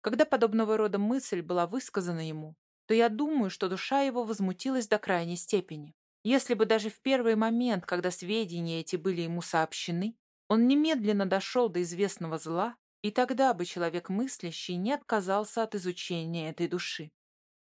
Когда подобного рода мысль была высказана ему, то я думаю, что душа его возмутилась до крайней степени. Если бы даже в первый момент, когда сведения эти были ему сообщены, он немедленно дошел до известного зла, и тогда бы человек мыслящий не отказался от изучения этой души.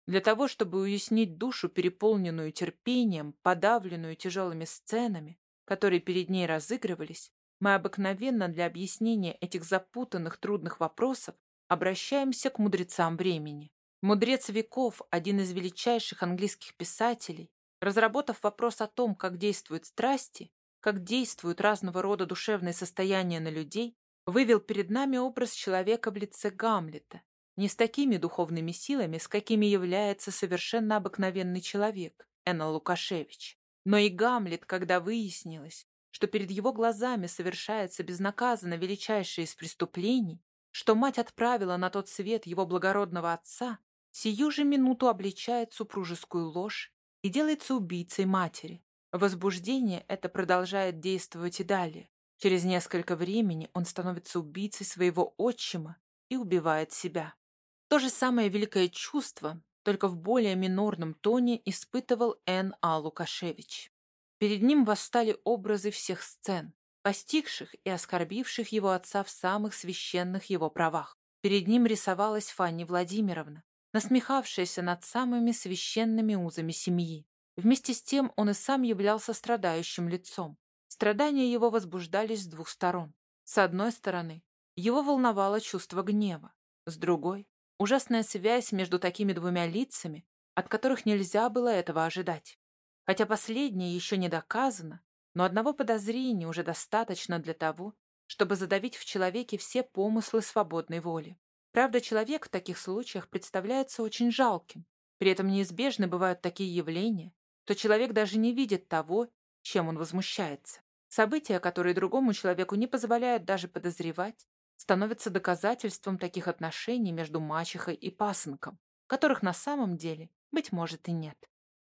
Для того, чтобы уяснить душу, переполненную терпением, подавленную тяжелыми сценами, которые перед ней разыгрывались, мы обыкновенно для объяснения этих запутанных трудных вопросов обращаемся к мудрецам времени. Мудрец веков, один из величайших английских писателей, разработав вопрос о том, как действуют страсти, как действуют разного рода душевные состояния на людей, вывел перед нами образ человека в лице Гамлета, не с такими духовными силами, с какими является совершенно обыкновенный человек, Энна Лукашевич. Но и Гамлет, когда выяснилось, что перед его глазами совершается безнаказанно величайшее из преступлений, что мать отправила на тот свет его благородного отца, сию же минуту обличает супружескую ложь и делается убийцей матери. Возбуждение это продолжает действовать и далее. Через несколько времени он становится убийцей своего отчима и убивает себя. То же самое великое чувство, только в более минорном тоне, испытывал Н. А. Лукашевич. Перед ним восстали образы всех сцен, постигших и оскорбивших его отца в самых священных его правах. Перед ним рисовалась Фанни Владимировна, насмехавшаяся над самыми священными узами семьи. Вместе с тем он и сам являлся страдающим лицом. Страдания его возбуждались с двух сторон. С одной стороны, его волновало чувство гнева. С другой — ужасная связь между такими двумя лицами, от которых нельзя было этого ожидать. Хотя последнее еще не доказано, но одного подозрения уже достаточно для того, чтобы задавить в человеке все помыслы свободной воли. Правда, человек в таких случаях представляется очень жалким. При этом неизбежны бывают такие явления, то человек даже не видит того, чем он возмущается. События, которые другому человеку не позволяют даже подозревать, становится доказательством таких отношений между мачехой и пасынком, которых на самом деле, быть может, и нет.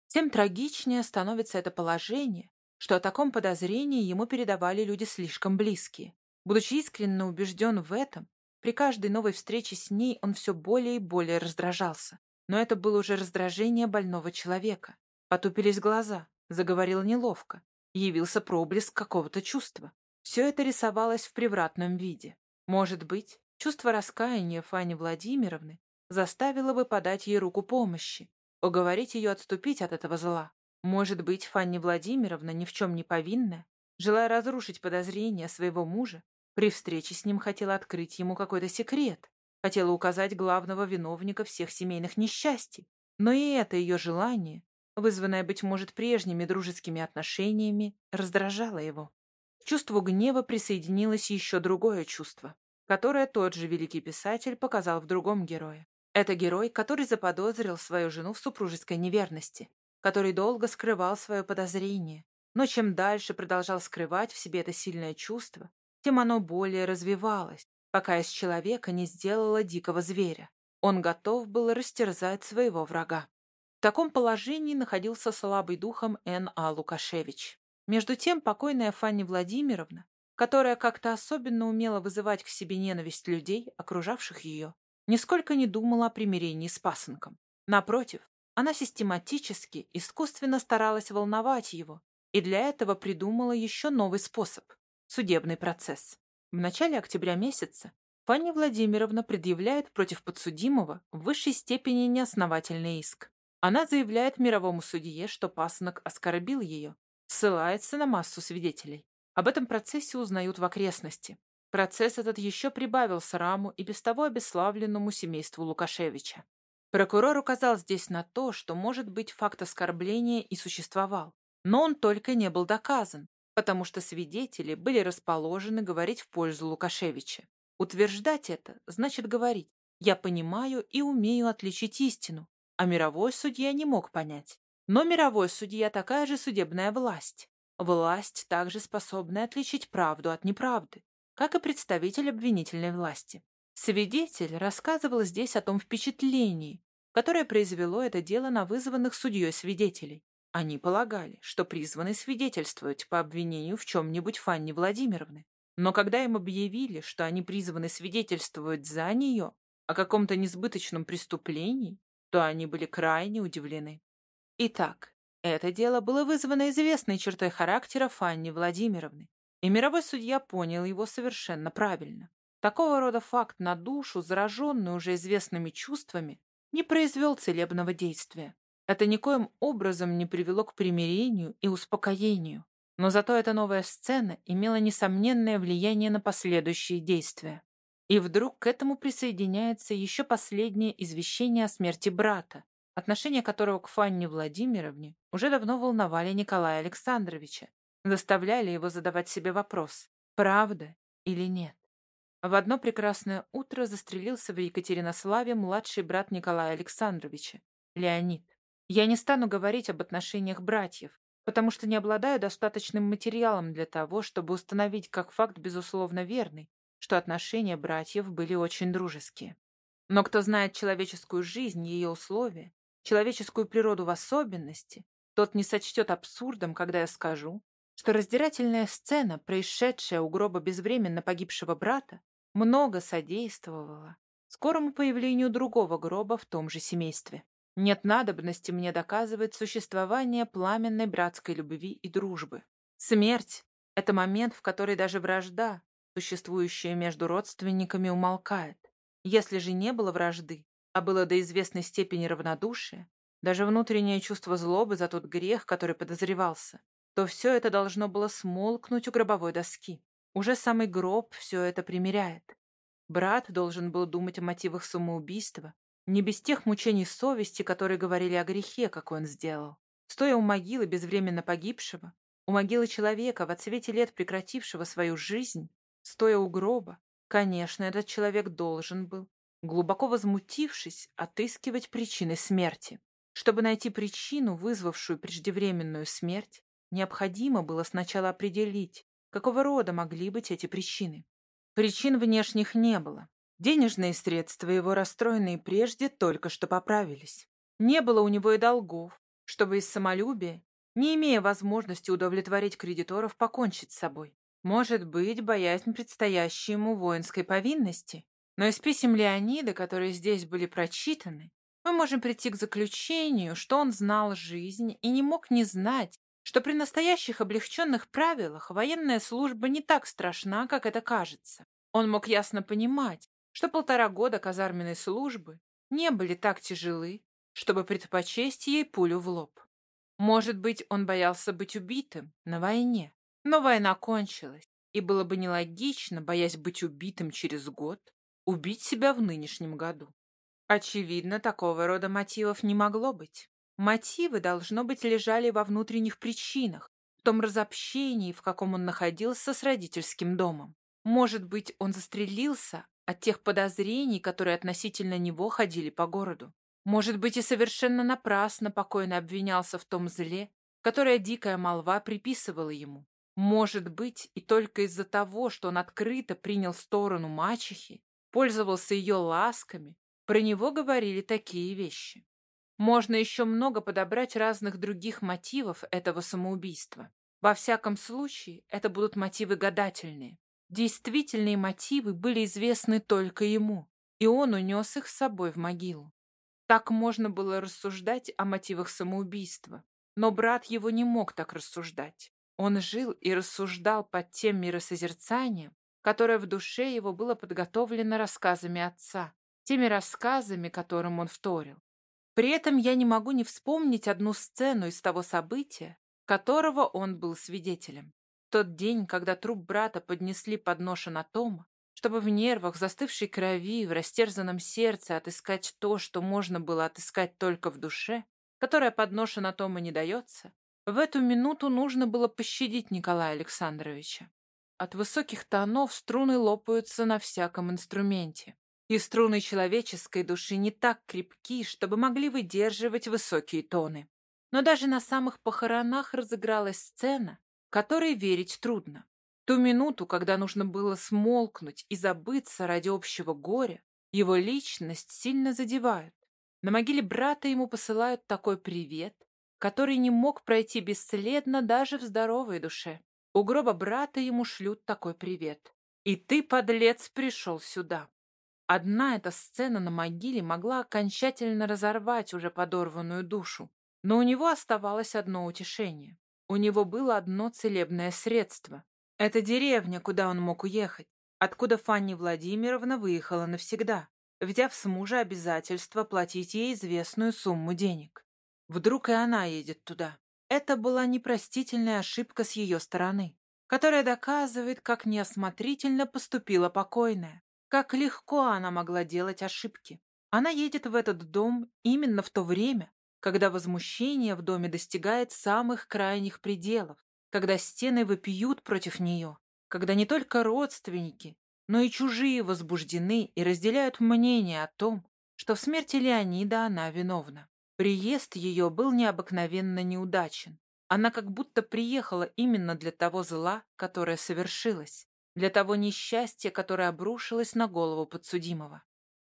Тем трагичнее становится это положение, что о таком подозрении ему передавали люди слишком близкие. Будучи искренне убежден в этом, при каждой новой встрече с ней он все более и более раздражался. Но это было уже раздражение больного человека. Потупились глаза, заговорил неловко, явился проблеск какого-то чувства. Все это рисовалось в превратном виде. Может быть, чувство раскаяния Фани Владимировны заставило бы подать ей руку помощи, уговорить ее отступить от этого зла. Может быть, Фанни Владимировна, ни в чем не повинная, желая разрушить подозрения своего мужа, при встрече с ним хотела открыть ему какой-то секрет, хотела указать главного виновника всех семейных несчастий. Но и это ее желание, вызванное, быть может, прежними дружескими отношениями, раздражало его. К чувству гнева присоединилось еще другое чувство, которое тот же великий писатель показал в другом герое. Это герой, который заподозрил свою жену в супружеской неверности, который долго скрывал свое подозрение, но чем дальше продолжал скрывать в себе это сильное чувство, тем оно более развивалось, пока из человека не сделало дикого зверя. Он готов был растерзать своего врага. В таком положении находился слабый духом Н.А. Лукашевич. Между тем покойная Фанни Владимировна, которая как-то особенно умела вызывать к себе ненависть людей, окружавших ее, нисколько не думала о примирении с пасынком. Напротив, она систематически, искусственно старалась волновать его, и для этого придумала еще новый способ – судебный процесс. В начале октября месяца Фанни Владимировна предъявляет против подсудимого в высшей степени неосновательный иск. Она заявляет мировому судье, что пасынок оскорбил ее, ссылается на массу свидетелей. Об этом процессе узнают в окрестности. Процесс этот еще прибавил сраму и без того обесславленному семейству Лукашевича. Прокурор указал здесь на то, что, может быть, факт оскорбления и существовал, но он только не был доказан, потому что свидетели были расположены говорить в пользу Лукашевича. Утверждать это значит говорить «я понимаю и умею отличить истину», а мировой судья не мог понять. Но мировой судья такая же судебная власть. Власть также способная отличить правду от неправды, как и представитель обвинительной власти. Свидетель рассказывал здесь о том впечатлении, которое произвело это дело на вызванных судьей свидетелей. Они полагали, что призваны свидетельствовать по обвинению в чем-нибудь Фанни Владимировны. Но когда им объявили, что они призваны свидетельствовать за нее о каком-то несбыточном преступлении, то они были крайне удивлены. Итак, это дело было вызвано известной чертой характера Фанни Владимировны, и мировой судья понял его совершенно правильно. Такого рода факт на душу, зараженную уже известными чувствами, не произвел целебного действия. Это никоим образом не привело к примирению и успокоению. Но зато эта новая сцена имела несомненное влияние на последующие действия. И вдруг к этому присоединяется еще последнее извещение о смерти брата, отношения которого к Фанне Владимировне уже давно волновали Николая Александровича, заставляли его задавать себе вопрос, правда или нет. В одно прекрасное утро застрелился в Екатеринославе младший брат Николая Александровича, Леонид. Я не стану говорить об отношениях братьев, потому что не обладаю достаточным материалом для того, чтобы установить как факт безусловно верный, что отношения братьев были очень дружеские. Но кто знает человеческую жизнь, ее условия, человеческую природу в особенности, тот не сочтет абсурдом, когда я скажу, что раздирательная сцена, происшедшая у гроба безвременно погибшего брата, много содействовало скорому появлению другого гроба в том же семействе. Нет надобности мне доказывать существование пламенной братской любви и дружбы. Смерть — это момент, в который даже вражда, существующая между родственниками, умолкает. Если же не было вражды, а было до известной степени равнодушия, даже внутреннее чувство злобы за тот грех, который подозревался, то все это должно было смолкнуть у гробовой доски. Уже самый гроб все это примеряет. Брат должен был думать о мотивах самоубийства, не без тех мучений совести, которые говорили о грехе, какой он сделал. Стоя у могилы безвременно погибшего, у могилы человека, в отсвете лет прекратившего свою жизнь, стоя у гроба, конечно, этот человек должен был, глубоко возмутившись, отыскивать причины смерти. Чтобы найти причину, вызвавшую преждевременную смерть, необходимо было сначала определить, Какого рода могли быть эти причины? Причин внешних не было. Денежные средства его, расстроенные прежде, только что поправились. Не было у него и долгов, чтобы из самолюбия, не имея возможности удовлетворить кредиторов, покончить с собой. Может быть, боязнь предстоящей ему воинской повинности. Но из писем Леонида, которые здесь были прочитаны, мы можем прийти к заключению, что он знал жизнь и не мог не знать, что при настоящих облегченных правилах военная служба не так страшна, как это кажется. Он мог ясно понимать, что полтора года казарменной службы не были так тяжелы, чтобы предпочесть ей пулю в лоб. Может быть, он боялся быть убитым на войне, но война кончилась, и было бы нелогично, боясь быть убитым через год, убить себя в нынешнем году. Очевидно, такого рода мотивов не могло быть. Мотивы, должно быть, лежали во внутренних причинах, в том разобщении, в каком он находился с родительским домом. Может быть, он застрелился от тех подозрений, которые относительно него ходили по городу. Может быть, и совершенно напрасно покойно обвинялся в том зле, которое дикая молва приписывала ему. Может быть, и только из-за того, что он открыто принял сторону мачехи, пользовался ее ласками, про него говорили такие вещи. Можно еще много подобрать разных других мотивов этого самоубийства. Во всяком случае, это будут мотивы гадательные. Действительные мотивы были известны только ему, и он унес их с собой в могилу. Так можно было рассуждать о мотивах самоубийства. Но брат его не мог так рассуждать. Он жил и рассуждал под тем миросозерцанием, которое в душе его было подготовлено рассказами отца, теми рассказами, которым он вторил. При этом я не могу не вспомнить одну сцену из того события, которого он был свидетелем. тот день, когда труп брата поднесли под нож анатома, чтобы в нервах, застывшей крови, в растерзанном сердце отыскать то, что можно было отыскать только в душе, которая под нож анатома не дается, в эту минуту нужно было пощадить Николая Александровича. От высоких тонов струны лопаются на всяком инструменте, и струны человеческой души не так крепки, чтобы могли выдерживать высокие тоны. Но даже на самых похоронах разыгралась сцена, которой верить трудно. Ту минуту, когда нужно было смолкнуть и забыться ради общего горя, его личность сильно задевают. На могиле брата ему посылают такой привет, который не мог пройти бесследно даже в здоровой душе. У гроба брата ему шлют такой привет. «И ты, подлец, пришел сюда». Одна эта сцена на могиле могла окончательно разорвать уже подорванную душу. Но у него оставалось одно утешение. У него было одно целебное средство, это деревня, куда он мог уехать, откуда Фанни Владимировна выехала навсегда, взяв с мужа обязательство платить ей известную сумму денег. Вдруг и она едет туда. Это была непростительная ошибка с ее стороны, которая доказывает, как неосмотрительно поступила покойная, как легко она могла делать ошибки. Она едет в этот дом именно в то время, когда возмущение в доме достигает самых крайних пределов, когда стены вопиют против нее, когда не только родственники, но и чужие возбуждены и разделяют мнение о том, что в смерти Леонида она виновна. Приезд ее был необыкновенно неудачен. Она как будто приехала именно для того зла, которое совершилось, для того несчастья, которое обрушилось на голову подсудимого.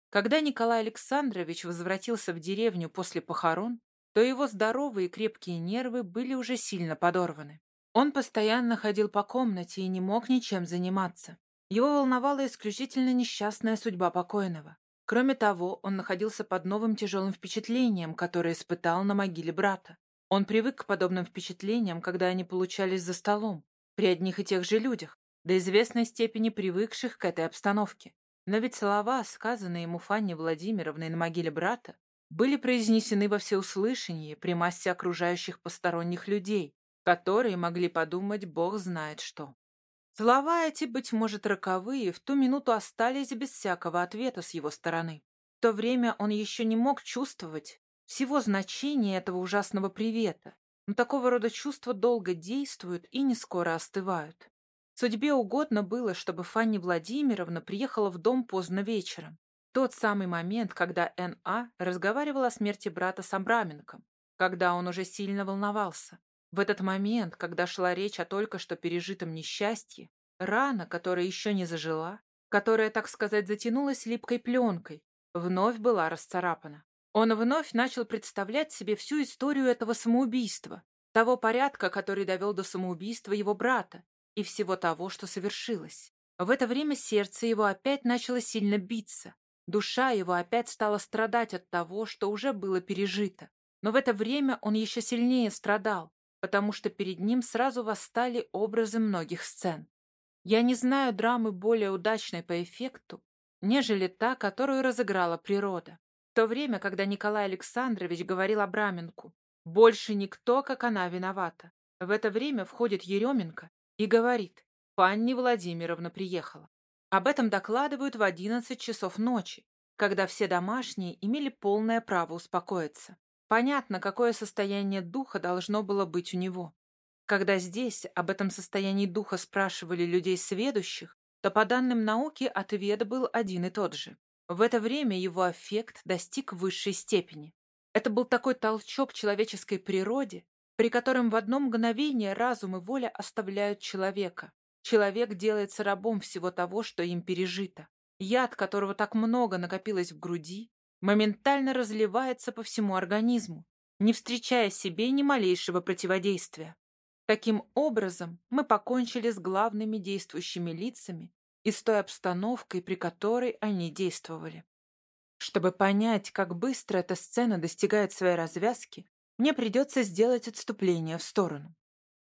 Когда Николай Александрович возвратился в деревню после похорон, то его здоровые и крепкие нервы были уже сильно подорваны. Он постоянно ходил по комнате и не мог ничем заниматься. Его волновала исключительно несчастная судьба покойного. Кроме того, он находился под новым тяжелым впечатлением, которое испытал на могиле брата. Он привык к подобным впечатлениям, когда они получались за столом, при одних и тех же людях, до известной степени привыкших к этой обстановке. Но ведь слова, сказанные ему Фанне Владимировной на могиле брата, были произнесены во всеуслышание при массе окружающих посторонних людей, которые могли подумать бог знает что. Слова эти, быть может, роковые, в ту минуту остались без всякого ответа с его стороны. В то время он еще не мог чувствовать всего значения этого ужасного привета, но такого рода чувства долго действуют и не скоро остывают. Судьбе угодно было, чтобы Фанни Владимировна приехала в дом поздно вечером. Тот самый момент, когда Н.А. разговаривала о смерти брата с Абраменком, когда он уже сильно волновался. В этот момент, когда шла речь о только что пережитом несчастье, рана, которая еще не зажила, которая, так сказать, затянулась липкой пленкой, вновь была расцарапана. Он вновь начал представлять себе всю историю этого самоубийства, того порядка, который довел до самоубийства его брата, и всего того, что совершилось. В это время сердце его опять начало сильно биться, душа его опять стала страдать от того, что уже было пережито. Но в это время он еще сильнее страдал, потому что перед ним сразу восстали образы многих сцен. Я не знаю драмы более удачной по эффекту, нежели та, которую разыграла природа. В то время, когда Николай Александрович говорил Абраменку, «Больше никто, как она, виновата». В это время входит Еременко и говорит, «Панни Владимировна приехала». Об этом докладывают в одиннадцать часов ночи, когда все домашние имели полное право успокоиться. Понятно, какое состояние духа должно было быть у него. Когда здесь об этом состоянии духа спрашивали людей сведущих, то по данным науки ответ был один и тот же. В это время его аффект достиг высшей степени. Это был такой толчок человеческой природе, при котором в одно мгновение разум и воля оставляют человека. Человек делается рабом всего того, что им пережито. Яд, которого так много накопилось в груди, моментально разливается по всему организму, не встречая себе ни малейшего противодействия. Таким образом, мы покончили с главными действующими лицами и с той обстановкой, при которой они действовали. Чтобы понять, как быстро эта сцена достигает своей развязки, мне придется сделать отступление в сторону.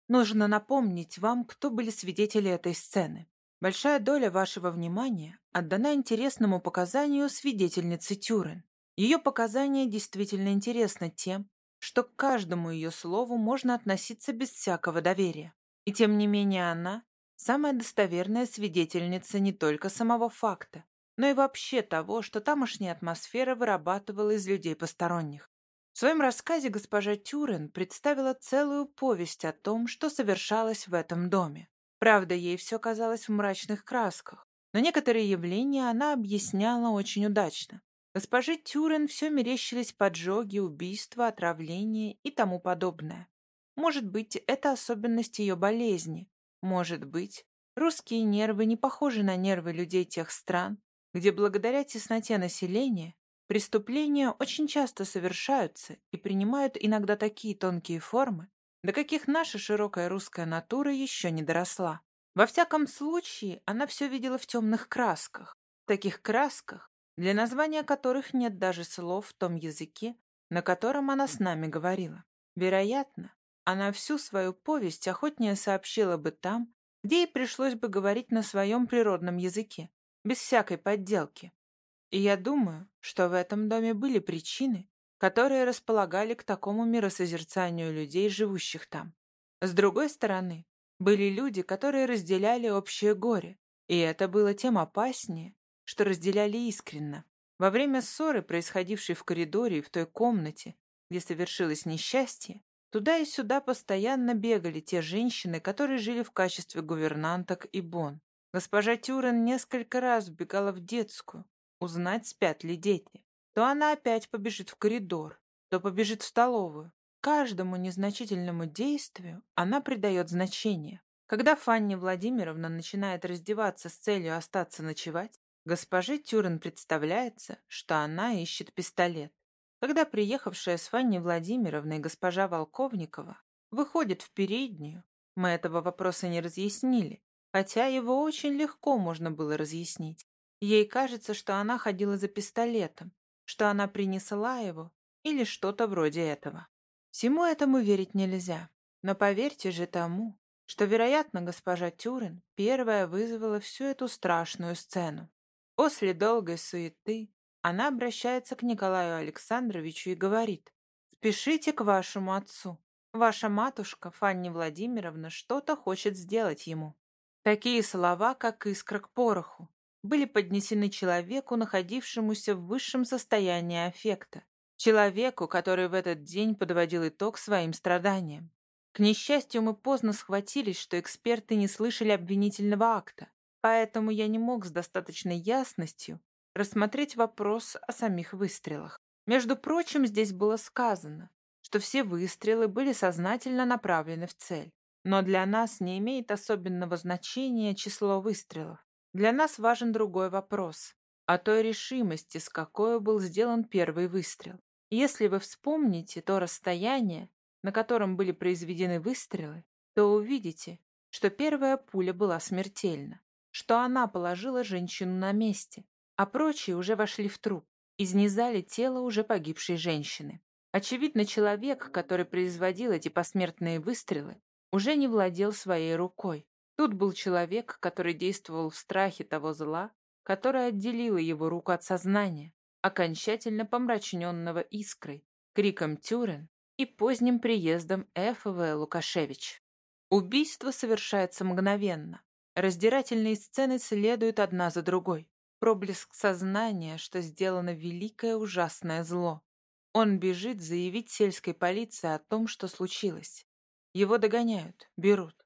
Нужно напомнить вам, кто были свидетели этой сцены. Большая доля вашего внимания отдана интересному показанию свидетельницы Тюрен. Ее показания действительно интересны тем, что к каждому ее слову можно относиться без всякого доверия. И тем не менее она – самая достоверная свидетельница не только самого факта, но и вообще того, что тамошняя атмосфера вырабатывала из людей посторонних. В своем рассказе госпожа Тюрен представила целую повесть о том, что совершалось в этом доме. Правда, ей все казалось в мрачных красках, но некоторые явления она объясняла очень удачно. Госпоже Тюрен все мерещились поджоги, убийства, отравления и тому подобное. Может быть, это особенность ее болезни. Может быть, русские нервы не похожи на нервы людей тех стран, где благодаря тесноте населения преступления очень часто совершаются и принимают иногда такие тонкие формы, до каких наша широкая русская натура еще не доросла. Во всяком случае, она все видела в темных красках, таких красках, для названия которых нет даже слов в том языке, на котором она с нами говорила. Вероятно, она всю свою повесть охотнее сообщила бы там, где ей пришлось бы говорить на своем природном языке, без всякой подделки. И я думаю, что в этом доме были причины, которые располагали к такому миросозерцанию людей, живущих там. С другой стороны, были люди, которые разделяли общее горе, и это было тем опаснее, что разделяли искренно. Во время ссоры, происходившей в коридоре и в той комнате, где совершилось несчастье, туда и сюда постоянно бегали те женщины, которые жили в качестве гувернанток и бон. Госпожа Тюрен несколько раз бегала в детскую, узнать, спят ли дети то она опять побежит в коридор, то побежит в столовую. Каждому незначительному действию она придает значение. Когда Фанни Владимировна начинает раздеваться с целью остаться ночевать, госпоже Тюрен представляется, что она ищет пистолет. Когда приехавшая с Фанни Владимировной госпожа Волковникова выходит в переднюю, мы этого вопроса не разъяснили, хотя его очень легко можно было разъяснить. Ей кажется, что она ходила за пистолетом, что она принесла его или что-то вроде этого. Всему этому верить нельзя. Но поверьте же тому, что, вероятно, госпожа Тюрин первая вызвала всю эту страшную сцену. После долгой суеты она обращается к Николаю Александровичу и говорит, «Спешите к вашему отцу. Ваша матушка, Фанни Владимировна, что-то хочет сделать ему». Такие слова, как искра к пороху, были поднесены человеку, находившемуся в высшем состоянии аффекта, человеку, который в этот день подводил итог своим страданиям. К несчастью, мы поздно схватились, что эксперты не слышали обвинительного акта, поэтому я не мог с достаточной ясностью рассмотреть вопрос о самих выстрелах. Между прочим, здесь было сказано, что все выстрелы были сознательно направлены в цель. Но для нас не имеет особенного значения число выстрелов. Для нас важен другой вопрос о той решимости, с какой был сделан первый выстрел. Если вы вспомните то расстояние, на котором были произведены выстрелы, то увидите, что первая пуля была смертельна, что она положила женщину на месте, а прочие уже вошли в труп, изнизали тело уже погибшей женщины. Очевидно, человек, который производил эти посмертные выстрелы, уже не владел своей рукой. Тут был человек, который действовал в страхе того зла, которое отделило его руку от сознания, окончательно помрачненного искрой, криком «Тюрен» и поздним приездом Ф.В. Лукашевич. Убийство совершается мгновенно. Раздирательные сцены следуют одна за другой. Проблеск сознания, что сделано великое ужасное зло. Он бежит заявить сельской полиции о том, что случилось. Его догоняют, берут.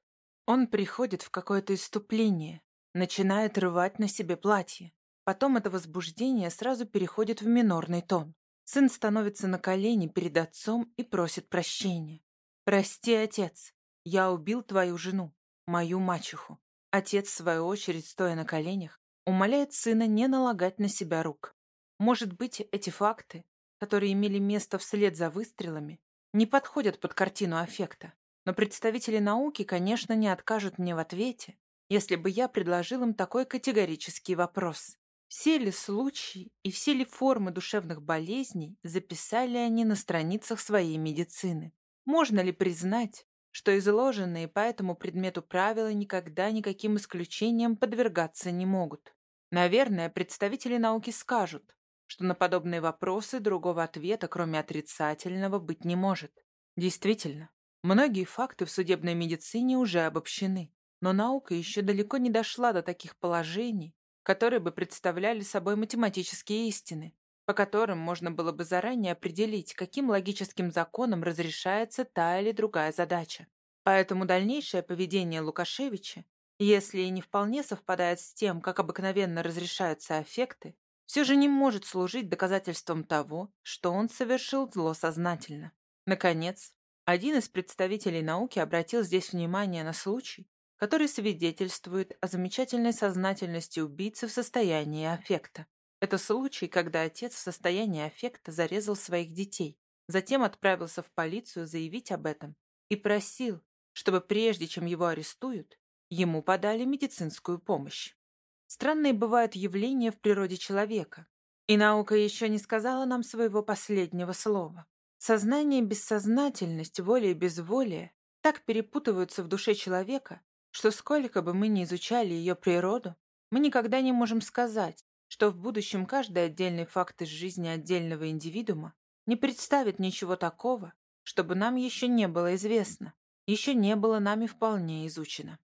Он приходит в какое-то иступление, начинает рвать на себе платье. Потом это возбуждение сразу переходит в минорный тон. Сын становится на колени перед отцом и просит прощения. «Прости, отец, я убил твою жену, мою мачеху». Отец, в свою очередь, стоя на коленях, умоляет сына не налагать на себя рук. Может быть, эти факты, которые имели место вслед за выстрелами, не подходят под картину аффекта. Но представители науки, конечно, не откажут мне в ответе, если бы я предложил им такой категорический вопрос. Все ли случаи и все ли формы душевных болезней записали они на страницах своей медицины? Можно ли признать, что изложенные по этому предмету правила никогда никаким исключением подвергаться не могут? Наверное, представители науки скажут, что на подобные вопросы другого ответа, кроме отрицательного, быть не может. Действительно, многие факты в судебной медицине уже обобщены, но наука еще далеко не дошла до таких положений, которые бы представляли собой математические истины, по которым можно было бы заранее определить, каким логическим законом разрешается та или другая задача. Поэтому дальнейшее поведение Лукашевича, если и не вполне совпадает с тем, как обыкновенно разрешаются аффекты, все же не может служить доказательством того, что он совершил зло сознательно. Наконец, один из представителей науки обратил здесь внимание на случай, который свидетельствует о замечательной сознательности убийцы в состоянии аффекта. Это случай, когда отец в состоянии аффекта зарезал своих детей, затем отправился в полицию заявить об этом и просил, чтобы прежде чем его арестуют, ему подали медицинскую помощь. Странные бывают явления в природе человека, и наука еще не сказала нам своего последнего слова. Сознание и бессознательность, воля и безволие так перепутываются в душе человека, что сколько бы мы ни изучали ее природу, мы никогда не можем сказать, что в будущем каждый отдельный факт из жизни отдельного индивидуума не представит ничего такого, чтобы нам еще не было известно, еще не было нами вполне изучено.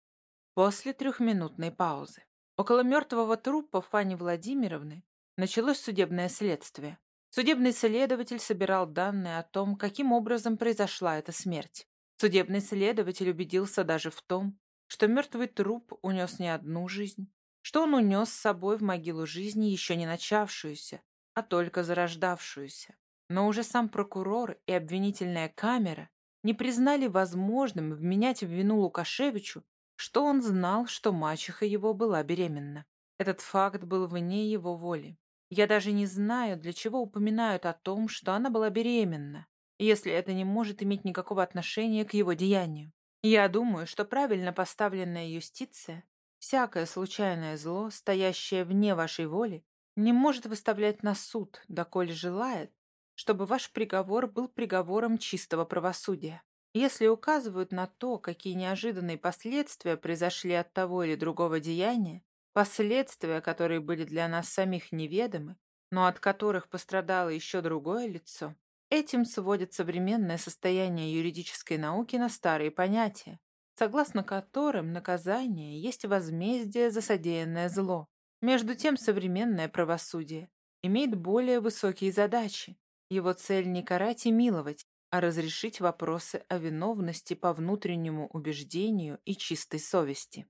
После трехминутной паузы. Около мертвого трупа Фани Владимировны началось судебное следствие. Судебный следователь собирал данные о том, каким образом произошла эта смерть. Судебный следователь убедился даже в том, что мертвый труп унес не одну жизнь, что он унес с собой в могилу жизни еще не начавшуюся, а только зарождавшуюся. Но уже сам прокурор и обвинительная камера не признали возможным вменять в вину Лукашевичу, что он знал, что мачеха его была беременна. Этот факт был вне его воли. Я даже не знаю, для чего упоминают о том, что она была беременна, если это не может иметь никакого отношения к его деянию. Я думаю, что правильно поставленная юстиция, всякое случайное зло, стоящее вне вашей воли, не может выставлять на суд, доколе желает, чтобы ваш приговор был приговором чистого правосудия. Если указывают на то, какие неожиданные последствия произошли от того или другого деяния, последствия, которые были для нас самих неведомы, но от которых пострадало еще другое лицо, Этим сводит современное состояние юридической науки на старые понятия, согласно которым наказание есть возмездие за содеянное зло. Между тем современное правосудие имеет более высокие задачи. Его цель не карать и миловать, а разрешить вопросы о виновности по внутреннему убеждению и чистой совести.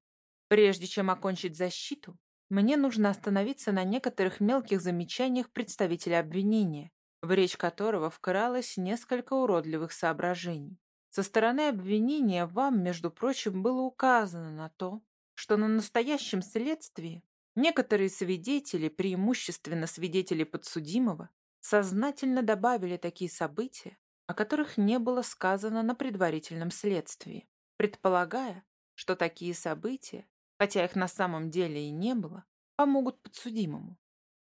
Прежде чем окончить защиту, мне нужно остановиться на некоторых мелких замечаниях представителя обвинения, в речь которого вкралось несколько уродливых соображений. Со стороны обвинения вам, между прочим, было указано на то, что на настоящем следствии Некоторые свидетели, преимущественно свидетели подсудимого, сознательно добавили такие события, о которых не было сказано на предварительном следствии, предполагая, что такие события, хотя их на самом деле и не было, помогут подсудимому.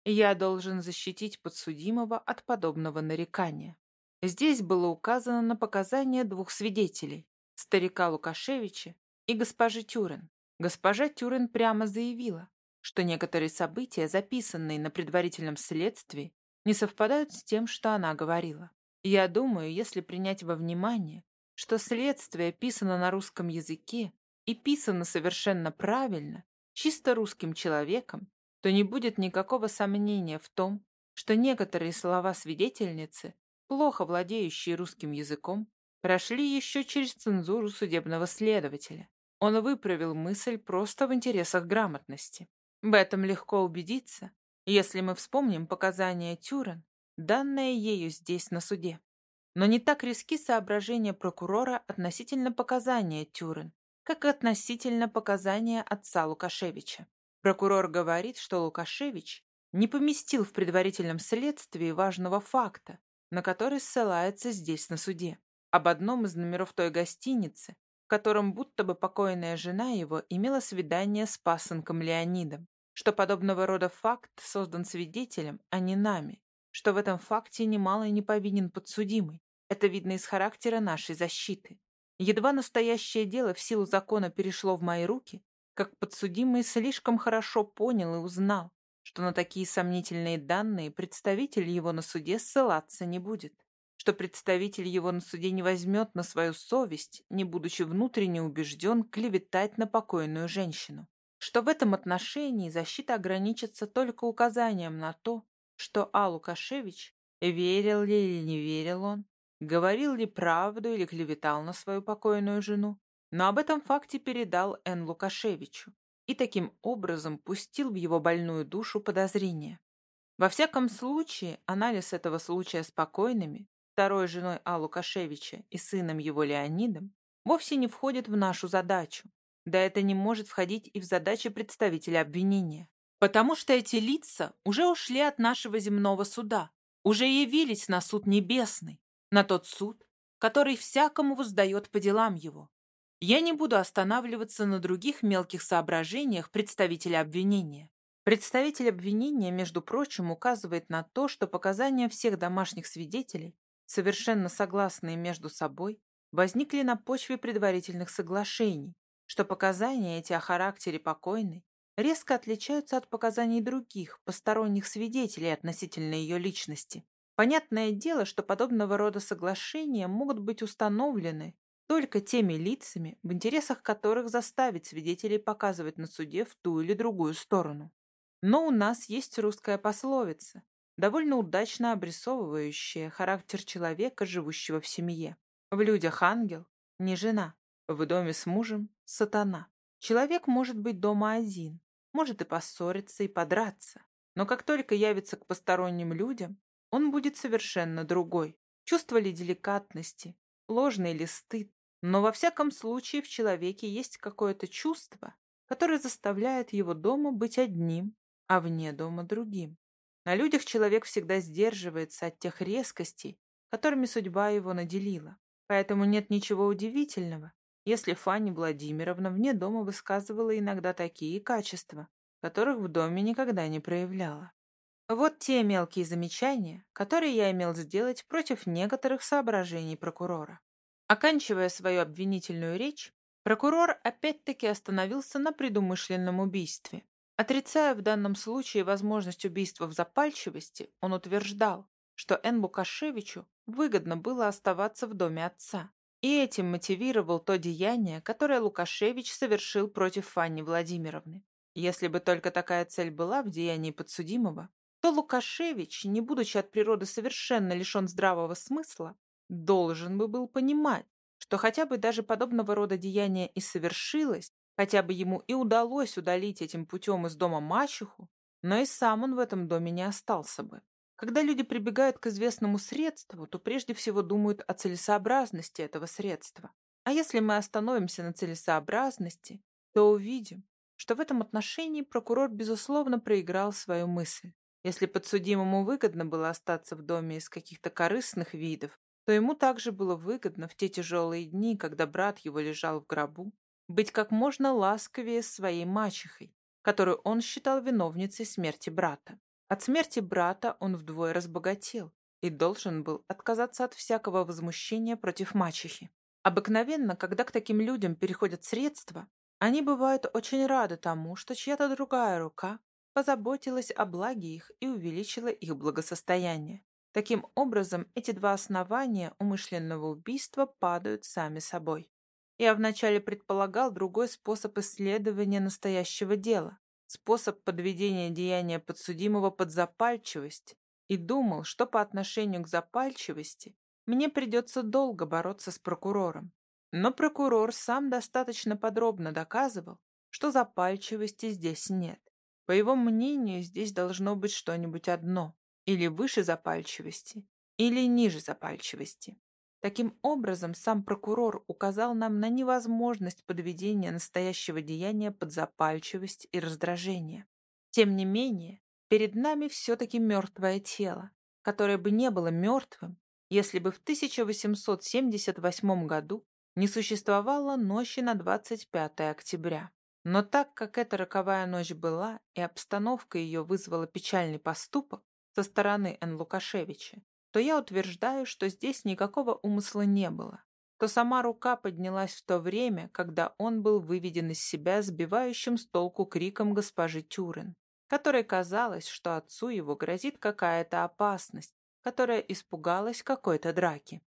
Я должен защитить подсудимого от подобного нарекания. Здесь было указано на показания двух свидетелей, старика Лукашевича и госпожи Тюрен. Госпожа Тюрен прямо заявила, что некоторые события, записанные на предварительном следствии, не совпадают с тем, что она говорила. Я думаю, если принять во внимание, что следствие писано на русском языке и писано совершенно правильно, чисто русским человеком, то не будет никакого сомнения в том, что некоторые слова свидетельницы, плохо владеющие русским языком, прошли еще через цензуру судебного следователя. Он выправил мысль просто в интересах грамотности. В этом легко убедиться, если мы вспомним показания Тюрен, данные ею здесь на суде. Но не так риски соображения прокурора относительно показания Тюрен, как относительно показания отца Лукашевича. Прокурор говорит, что Лукашевич не поместил в предварительном следствии важного факта, на который ссылается здесь на суде, об одном из номеров той гостиницы, в котором будто бы покойная жена его имела свидание с пасынком Леонидом, что подобного рода факт создан свидетелем, а не нами, что в этом факте немало не повинен подсудимый. Это видно из характера нашей защиты. Едва настоящее дело в силу закона перешло в мои руки, как подсудимый слишком хорошо понял и узнал, что на такие сомнительные данные представитель его на суде ссылаться не будет, что представитель его на суде не возьмет на свою совесть, не будучи внутренне убежден, клеветать на покойную женщину, что в этом отношении защита ограничится только указанием на то, что А. Лукашевич, верил ли или не верил он, говорил ли правду или клеветал на свою покойную жену, но об этом факте передал Н. Лукашевичу и таким образом пустил в его больную душу подозрения. Во всяком случае, анализ этого случая с покойными, второй женой А. Лукашевича и сыном его Леонидом, вовсе не входит в нашу задачу, да это не может входить и в задачи представителя обвинения. Потому что эти лица уже ушли от нашего земного суда, уже явились на суд небесный, на тот суд, который всякому воздает по делам его. Я не буду останавливаться на других мелких соображениях представителя обвинения. Представитель обвинения, между прочим, указывает на то, что показания всех домашних свидетелей, совершенно согласные между собой, возникли на почве предварительных соглашений, что показания эти о характере покойной резко отличаются от показаний других, посторонних свидетелей относительно ее личности. Понятное дело, что подобного рода соглашения могут быть установлены только теми лицами, в интересах которых заставить свидетелей показывать на суде в ту или другую сторону. Но у нас есть русская пословица, довольно удачно обрисовывающая характер человека, живущего в семье. В людях ангел, не жена, в доме с мужем – сатана. Человек может быть дома один, может и поссориться, и подраться. Но как только явится к посторонним людям, он будет совершенно другой. Чувство ли деликатности, ложный ли стыд, но во всяком случае в человеке есть какое-то чувство, которое заставляет его дома быть одним, а вне дома другим. На людях человек всегда сдерживается от тех резкостей, которыми судьба его наделила. Поэтому нет ничего удивительного, если Фанни Владимировна вне дома высказывала иногда такие качества, которых в доме никогда не проявляла. Вот те мелкие замечания, которые я имел сделать против некоторых соображений прокурора. Оканчивая свою обвинительную речь, прокурор опять-таки остановился на предумышленном убийстве. Отрицая в данном случае возможность убийства в запальчивости, он утверждал, что Н. Лукашевичу выгодно было оставаться в доме отца, и этим мотивировал то деяние, которое Лукашевич совершил против Фанни Владимировны. Если бы только такая цель была в деянии подсудимого, то Лукашевич, не будучи от природы совершенно лишен здравого смысла, должен бы был понимать, что хотя бы даже подобного рода деяние и совершилось, хотя бы ему и удалось удалить этим путем из дома мачеху, но и сам он в этом доме не остался бы. Когда люди прибегают к известному средству, то прежде всего думают о целесообразности этого средства. А если мы остановимся на целесообразности, то увидим, что в этом отношении прокурор, безусловно, проиграл свою мысль. Если подсудимому выгодно было остаться в доме из каких-то корыстных видов, то ему также было выгодно в те тяжелые дни, когда брат его лежал в гробу, быть как можно ласковее своей мачехой, которую он считал виновницей смерти брата. От смерти брата он вдвое разбогател и должен был отказаться от всякого возмущения против мачехи. Обыкновенно, когда к таким людям переходят средства, они бывают очень рады тому, что чья-то другая рука позаботилась о благе их и увеличила их благосостояние. Таким образом, эти два основания умышленного убийства падают сами собой. Я вначале предполагал другой способ исследования настоящего дела, способ подведения деяния подсудимого под запальчивость, и думал, что по отношению к запальчивости мне придется долго бороться с прокурором. Но прокурор сам достаточно подробно доказывал, что запальчивости здесь нет. По его мнению, здесь должно быть что-нибудь одно, или выше запальчивости, или ниже запальчивости. Таким образом, сам прокурор указал нам на невозможность подведения настоящего деяния под запальчивость и раздражение. Тем не менее, перед нами все-таки мертвое тело, которое бы не было мертвым, если бы в 1878 году не существовало ночи на 25 октября. Но так как эта роковая ночь была, и обстановка ее вызвала печальный поступок со стороны Н. Лукашевича, то я утверждаю, что здесь никакого умысла не было, то сама рука поднялась в то время, когда он был выведен из себя сбивающим с толку криком госпожи Тюрен, которой казалось, что отцу его грозит какая-то опасность, которая испугалась какой-то драки.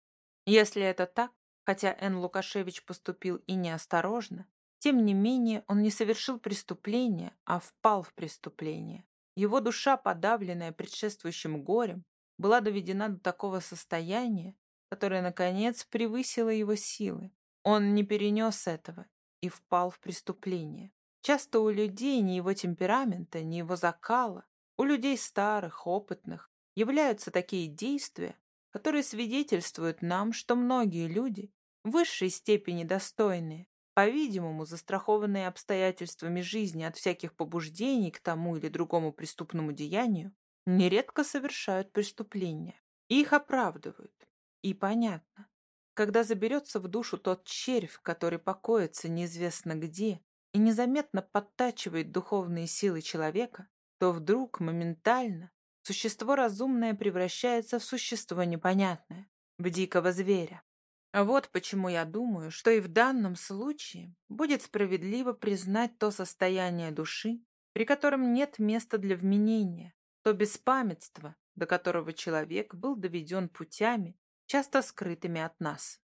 Если это так, хотя Н. Лукашевич поступил и неосторожно, тем не менее, он не совершил преступление, а впал в преступление. Его душа, подавленная предшествующим горем, была доведена до такого состояния, которое, наконец, превысило его силы. Он не перенес этого и впал в преступление. Часто у людей ни его темперамента, ни его закала, у людей старых, опытных, являются такие действия, которые свидетельствуют нам, что многие люди, в высшей степени достойные, по-видимому, застрахованные обстоятельствами жизни от всяких побуждений к тому или другому преступному деянию, нередко совершают преступления. Их оправдывают. И понятно. Когда заберется в душу тот червь, который покоится неизвестно где и незаметно подтачивает духовные силы человека, то вдруг, моментально, существо разумное превращается в существо непонятное, в дикого зверя. А вот почему я думаю, что и в данном случае будет справедливо признать то состояние души, при котором нет места для вменения, то беспамятство, до которого человек был доведен путями, часто скрытыми от нас.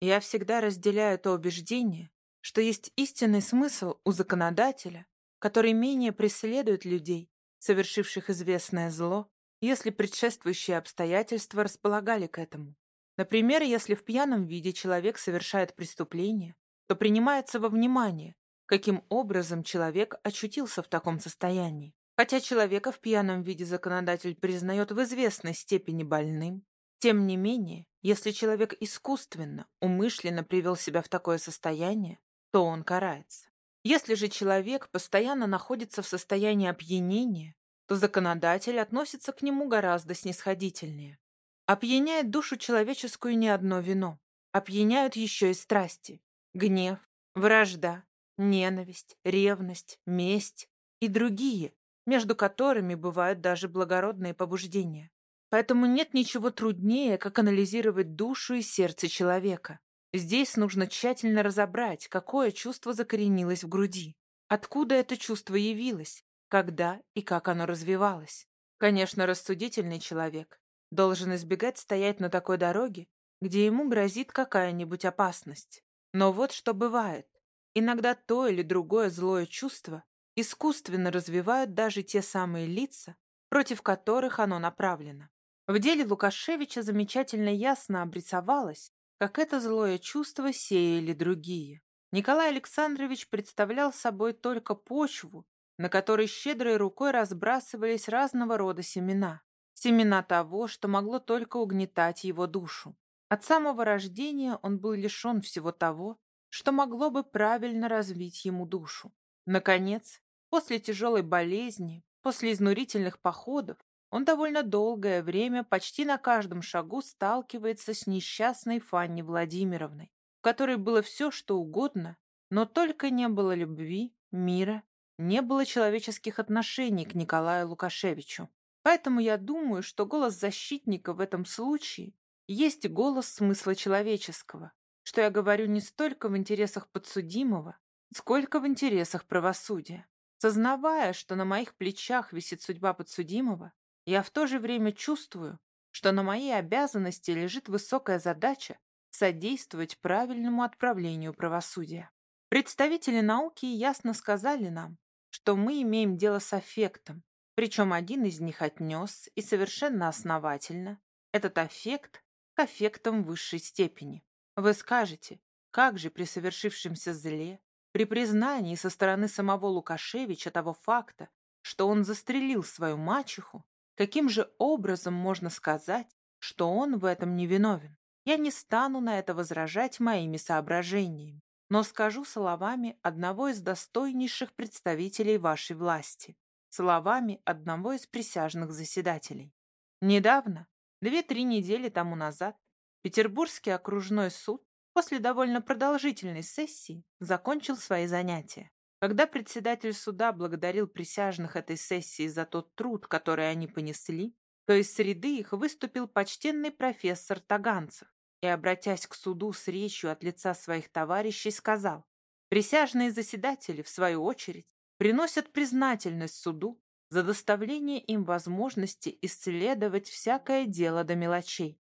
Я всегда разделяю то убеждение, что есть истинный смысл у законодателя, который менее преследует людей, совершивших известное зло, если предшествующие обстоятельства располагали к этому. Например, если в пьяном виде человек совершает преступление, то принимается во внимание, каким образом человек очутился в таком состоянии. Хотя человека в пьяном виде законодатель признает в известной степени больным, тем не менее, если человек искусственно, умышленно привел себя в такое состояние, то он карается. Если же человек постоянно находится в состоянии опьянения, то законодатель относится к нему гораздо снисходительнее. Опьяняет душу человеческую не одно вино. Опьяняют еще и страсти. Гнев, вражда, ненависть, ревность, месть и другие, между которыми бывают даже благородные побуждения. Поэтому нет ничего труднее, как анализировать душу и сердце человека. Здесь нужно тщательно разобрать, какое чувство закоренилось в груди, откуда это чувство явилось, когда и как оно развивалось. Конечно, рассудительный человек должен избегать стоять на такой дороге, где ему грозит какая-нибудь опасность. Но вот что бывает. Иногда то или другое злое чувство искусственно развивают даже те самые лица, против которых оно направлено. В деле Лукашевича замечательно ясно обрисовалось, как это злое чувство сеяли другие. Николай Александрович представлял собой только почву, на которой щедрой рукой разбрасывались разного рода семена семена того, что могло только угнетать его душу. От самого рождения он был лишен всего того, что могло бы правильно развить ему душу. Наконец, после тяжелой болезни, после изнурительных походов, он довольно долгое время почти на каждом шагу сталкивается с несчастной Фанни Владимировной, в которой было все, что угодно, но только не было любви, мира, не было человеческих отношений к Николаю Лукашевичу. Поэтому я думаю, что голос защитника в этом случае есть голос смысла человеческого, что я говорю не столько в интересах подсудимого, сколько в интересах правосудия. Сознавая, что на моих плечах висит судьба подсудимого, я в то же время чувствую, что на моей обязанности лежит высокая задача содействовать правильному отправлению правосудия. Представители науки ясно сказали нам, что мы имеем дело с аффектом, причем один из них отнес, и совершенно основательно, этот аффект к аффектам высшей степени. Вы скажете, как же при совершившемся зле, при признании со стороны самого Лукашевича того факта, что он застрелил свою мачеху, каким же образом можно сказать, что он в этом не виновен? Я не стану на это возражать моими соображениями, но скажу словами одного из достойнейших представителей вашей власти словами одного из присяжных заседателей. Недавно, две-три недели тому назад, Петербургский окружной суд после довольно продолжительной сессии закончил свои занятия. Когда председатель суда благодарил присяжных этой сессии за тот труд, который они понесли, то из среды их выступил почтенный профессор Таганцев и, обратясь к суду с речью от лица своих товарищей, сказал, «Присяжные заседатели, в свою очередь, приносят признательность суду за доставление им возможности исследовать всякое дело до мелочей.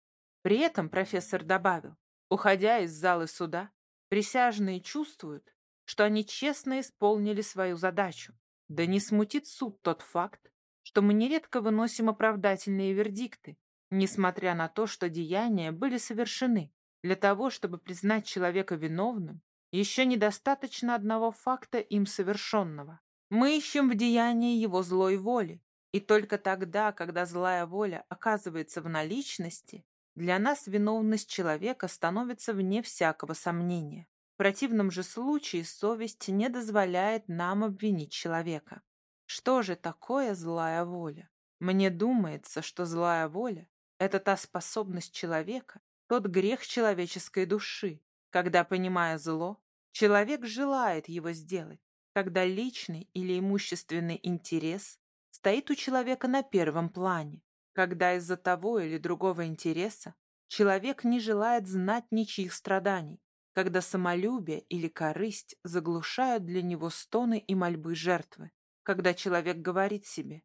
При этом профессор добавил, уходя из залы суда, присяжные чувствуют, что они честно исполнили свою задачу. Да не смутит суд тот факт, что мы нередко выносим оправдательные вердикты, несмотря на то, что деяния были совершены. Для того, чтобы признать человека виновным, еще недостаточно одного факта им совершенного. Мы ищем в деянии его злой воли, и только тогда, когда злая воля оказывается в наличности, для нас виновность человека становится вне всякого сомнения. В противном же случае совесть не дозволяет нам обвинить человека. Что же такое злая воля? Мне думается, что злая воля – это та способность человека, тот грех человеческой души, когда, понимая зло, человек желает его сделать, когда личный или имущественный интерес стоит у человека на первом плане, когда из-за того или другого интереса человек не желает знать ничьих страданий, когда самолюбие или корысть заглушают для него стоны и мольбы жертвы, когда человек говорит себе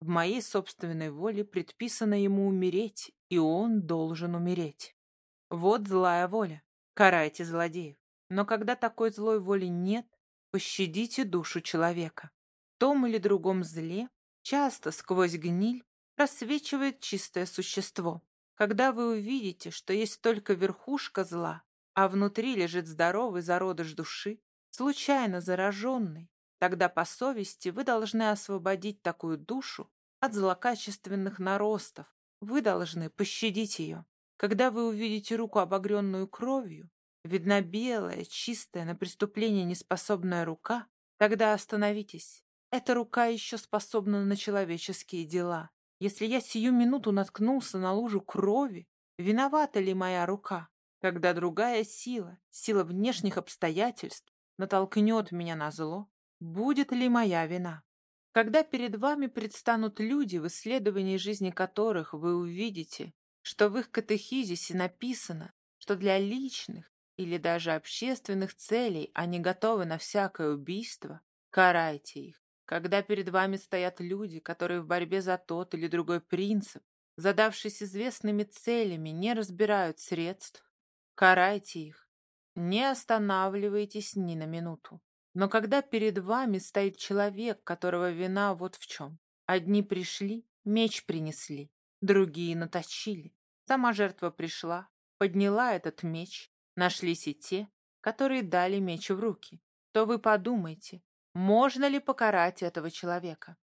«в моей собственной воле предписано ему умереть, и он должен умереть». Вот злая воля. Карайте злодеев. Но когда такой злой воли нет, Пощадите душу человека. В том или другом зле часто сквозь гниль просвечивает чистое существо. Когда вы увидите, что есть только верхушка зла, а внутри лежит здоровый зародыш души, случайно зараженный, тогда по совести вы должны освободить такую душу от злокачественных наростов, вы должны пощадить ее. Когда вы увидите руку, обогренную кровью, Видна белая, чистая, на преступление неспособная рука? Тогда остановитесь. Эта рука еще способна на человеческие дела. Если я сию минуту наткнулся на лужу крови, виновата ли моя рука? Когда другая сила, сила внешних обстоятельств, натолкнет меня на зло, будет ли моя вина? Когда перед вами предстанут люди, в исследовании жизни которых вы увидите, что в их катехизисе написано, что для личных, или даже общественных целей они готовы на всякое убийство, карайте их. Когда перед вами стоят люди, которые в борьбе за тот или другой принцип, задавшись известными целями, не разбирают средств, карайте их. Не останавливайтесь ни на минуту. Но когда перед вами стоит человек, которого вина вот в чем. Одни пришли, меч принесли, другие наточили. Сама жертва пришла, подняла этот меч, Нашлись и те, которые дали меч в руки. То вы подумайте, можно ли покарать этого человека.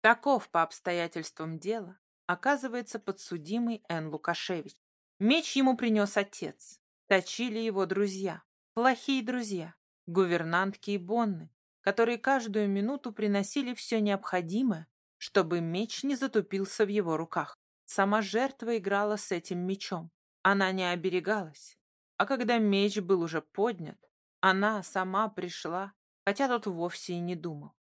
Таков по обстоятельствам дела оказывается подсудимый Н. Лукашевич. Меч ему принес отец. Точили его друзья, плохие друзья, гувернантки и бонны, которые каждую минуту приносили все необходимое, чтобы меч не затупился в его руках. Сама жертва играла с этим мечом. Она не оберегалась. А когда меч был уже поднят, она сама пришла, хотя тот вовсе и не думал.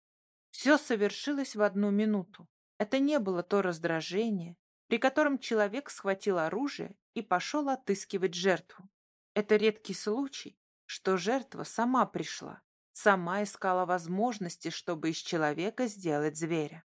Все совершилось в одну минуту. Это не было то раздражение, при котором человек схватил оружие и пошел отыскивать жертву. Это редкий случай, что жертва сама пришла, сама искала возможности, чтобы из человека сделать зверя.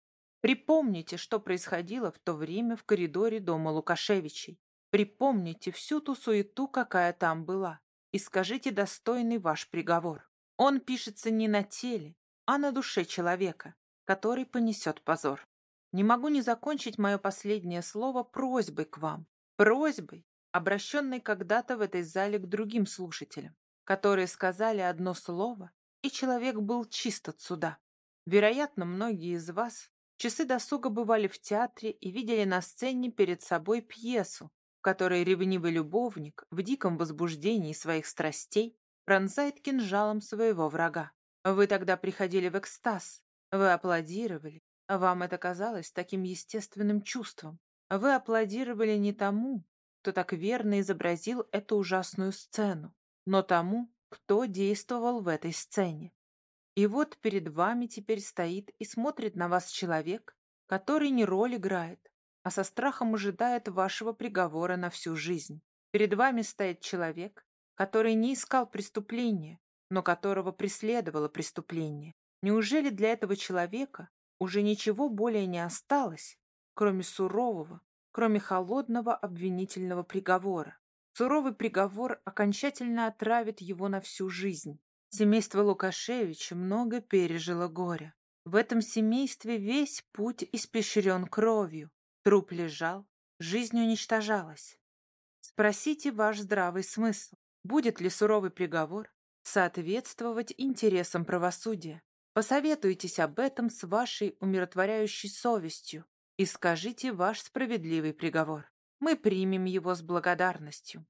Припомните, что происходило в то время в коридоре дома Лукашевичей. Припомните всю ту суету, какая там была, и скажите достойный ваш приговор. Он пишется не на теле, а на душе человека, который понесет позор. Не могу не закончить мое последнее слово просьбой к вам. Просьбой, обращенной когда-то в этой зале к другим слушателям, которые сказали одно слово, и человек был чист от суда. Вероятно, многие из вас часы досуга бывали в театре и видели на сцене перед собой пьесу, в которой ревнивый любовник в диком возбуждении своих страстей пронзает кинжалом своего врага. Вы тогда приходили в экстаз, вы аплодировали, вам это казалось таким естественным чувством. Вы аплодировали не тому, кто так верно изобразил эту ужасную сцену, но тому, кто действовал в этой сцене. И вот перед вами теперь стоит и смотрит на вас человек, который не роль играет, а со страхом ожидает вашего приговора на всю жизнь. Перед вами стоит человек, который не искал преступления, но которого преследовало преступление. Неужели для этого человека уже ничего более не осталось, кроме сурового, кроме холодного обвинительного приговора? Суровый приговор окончательно отравит его на всю жизнь. Семейство Лукашевича много пережило горя. В этом семействе весь путь испещрен кровью. Труп лежал, жизнь уничтожалась. Спросите ваш здравый смысл, будет ли суровый приговор соответствовать интересам правосудия. Посоветуйтесь об этом с вашей умиротворяющей совестью и скажите ваш справедливый приговор. Мы примем его с благодарностью.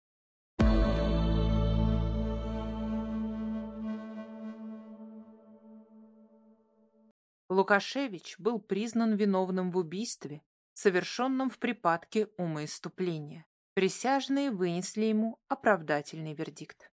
Лукашевич был признан виновным в убийстве, совершенном в припадке умоиступления. Присяжные вынесли ему оправдательный вердикт.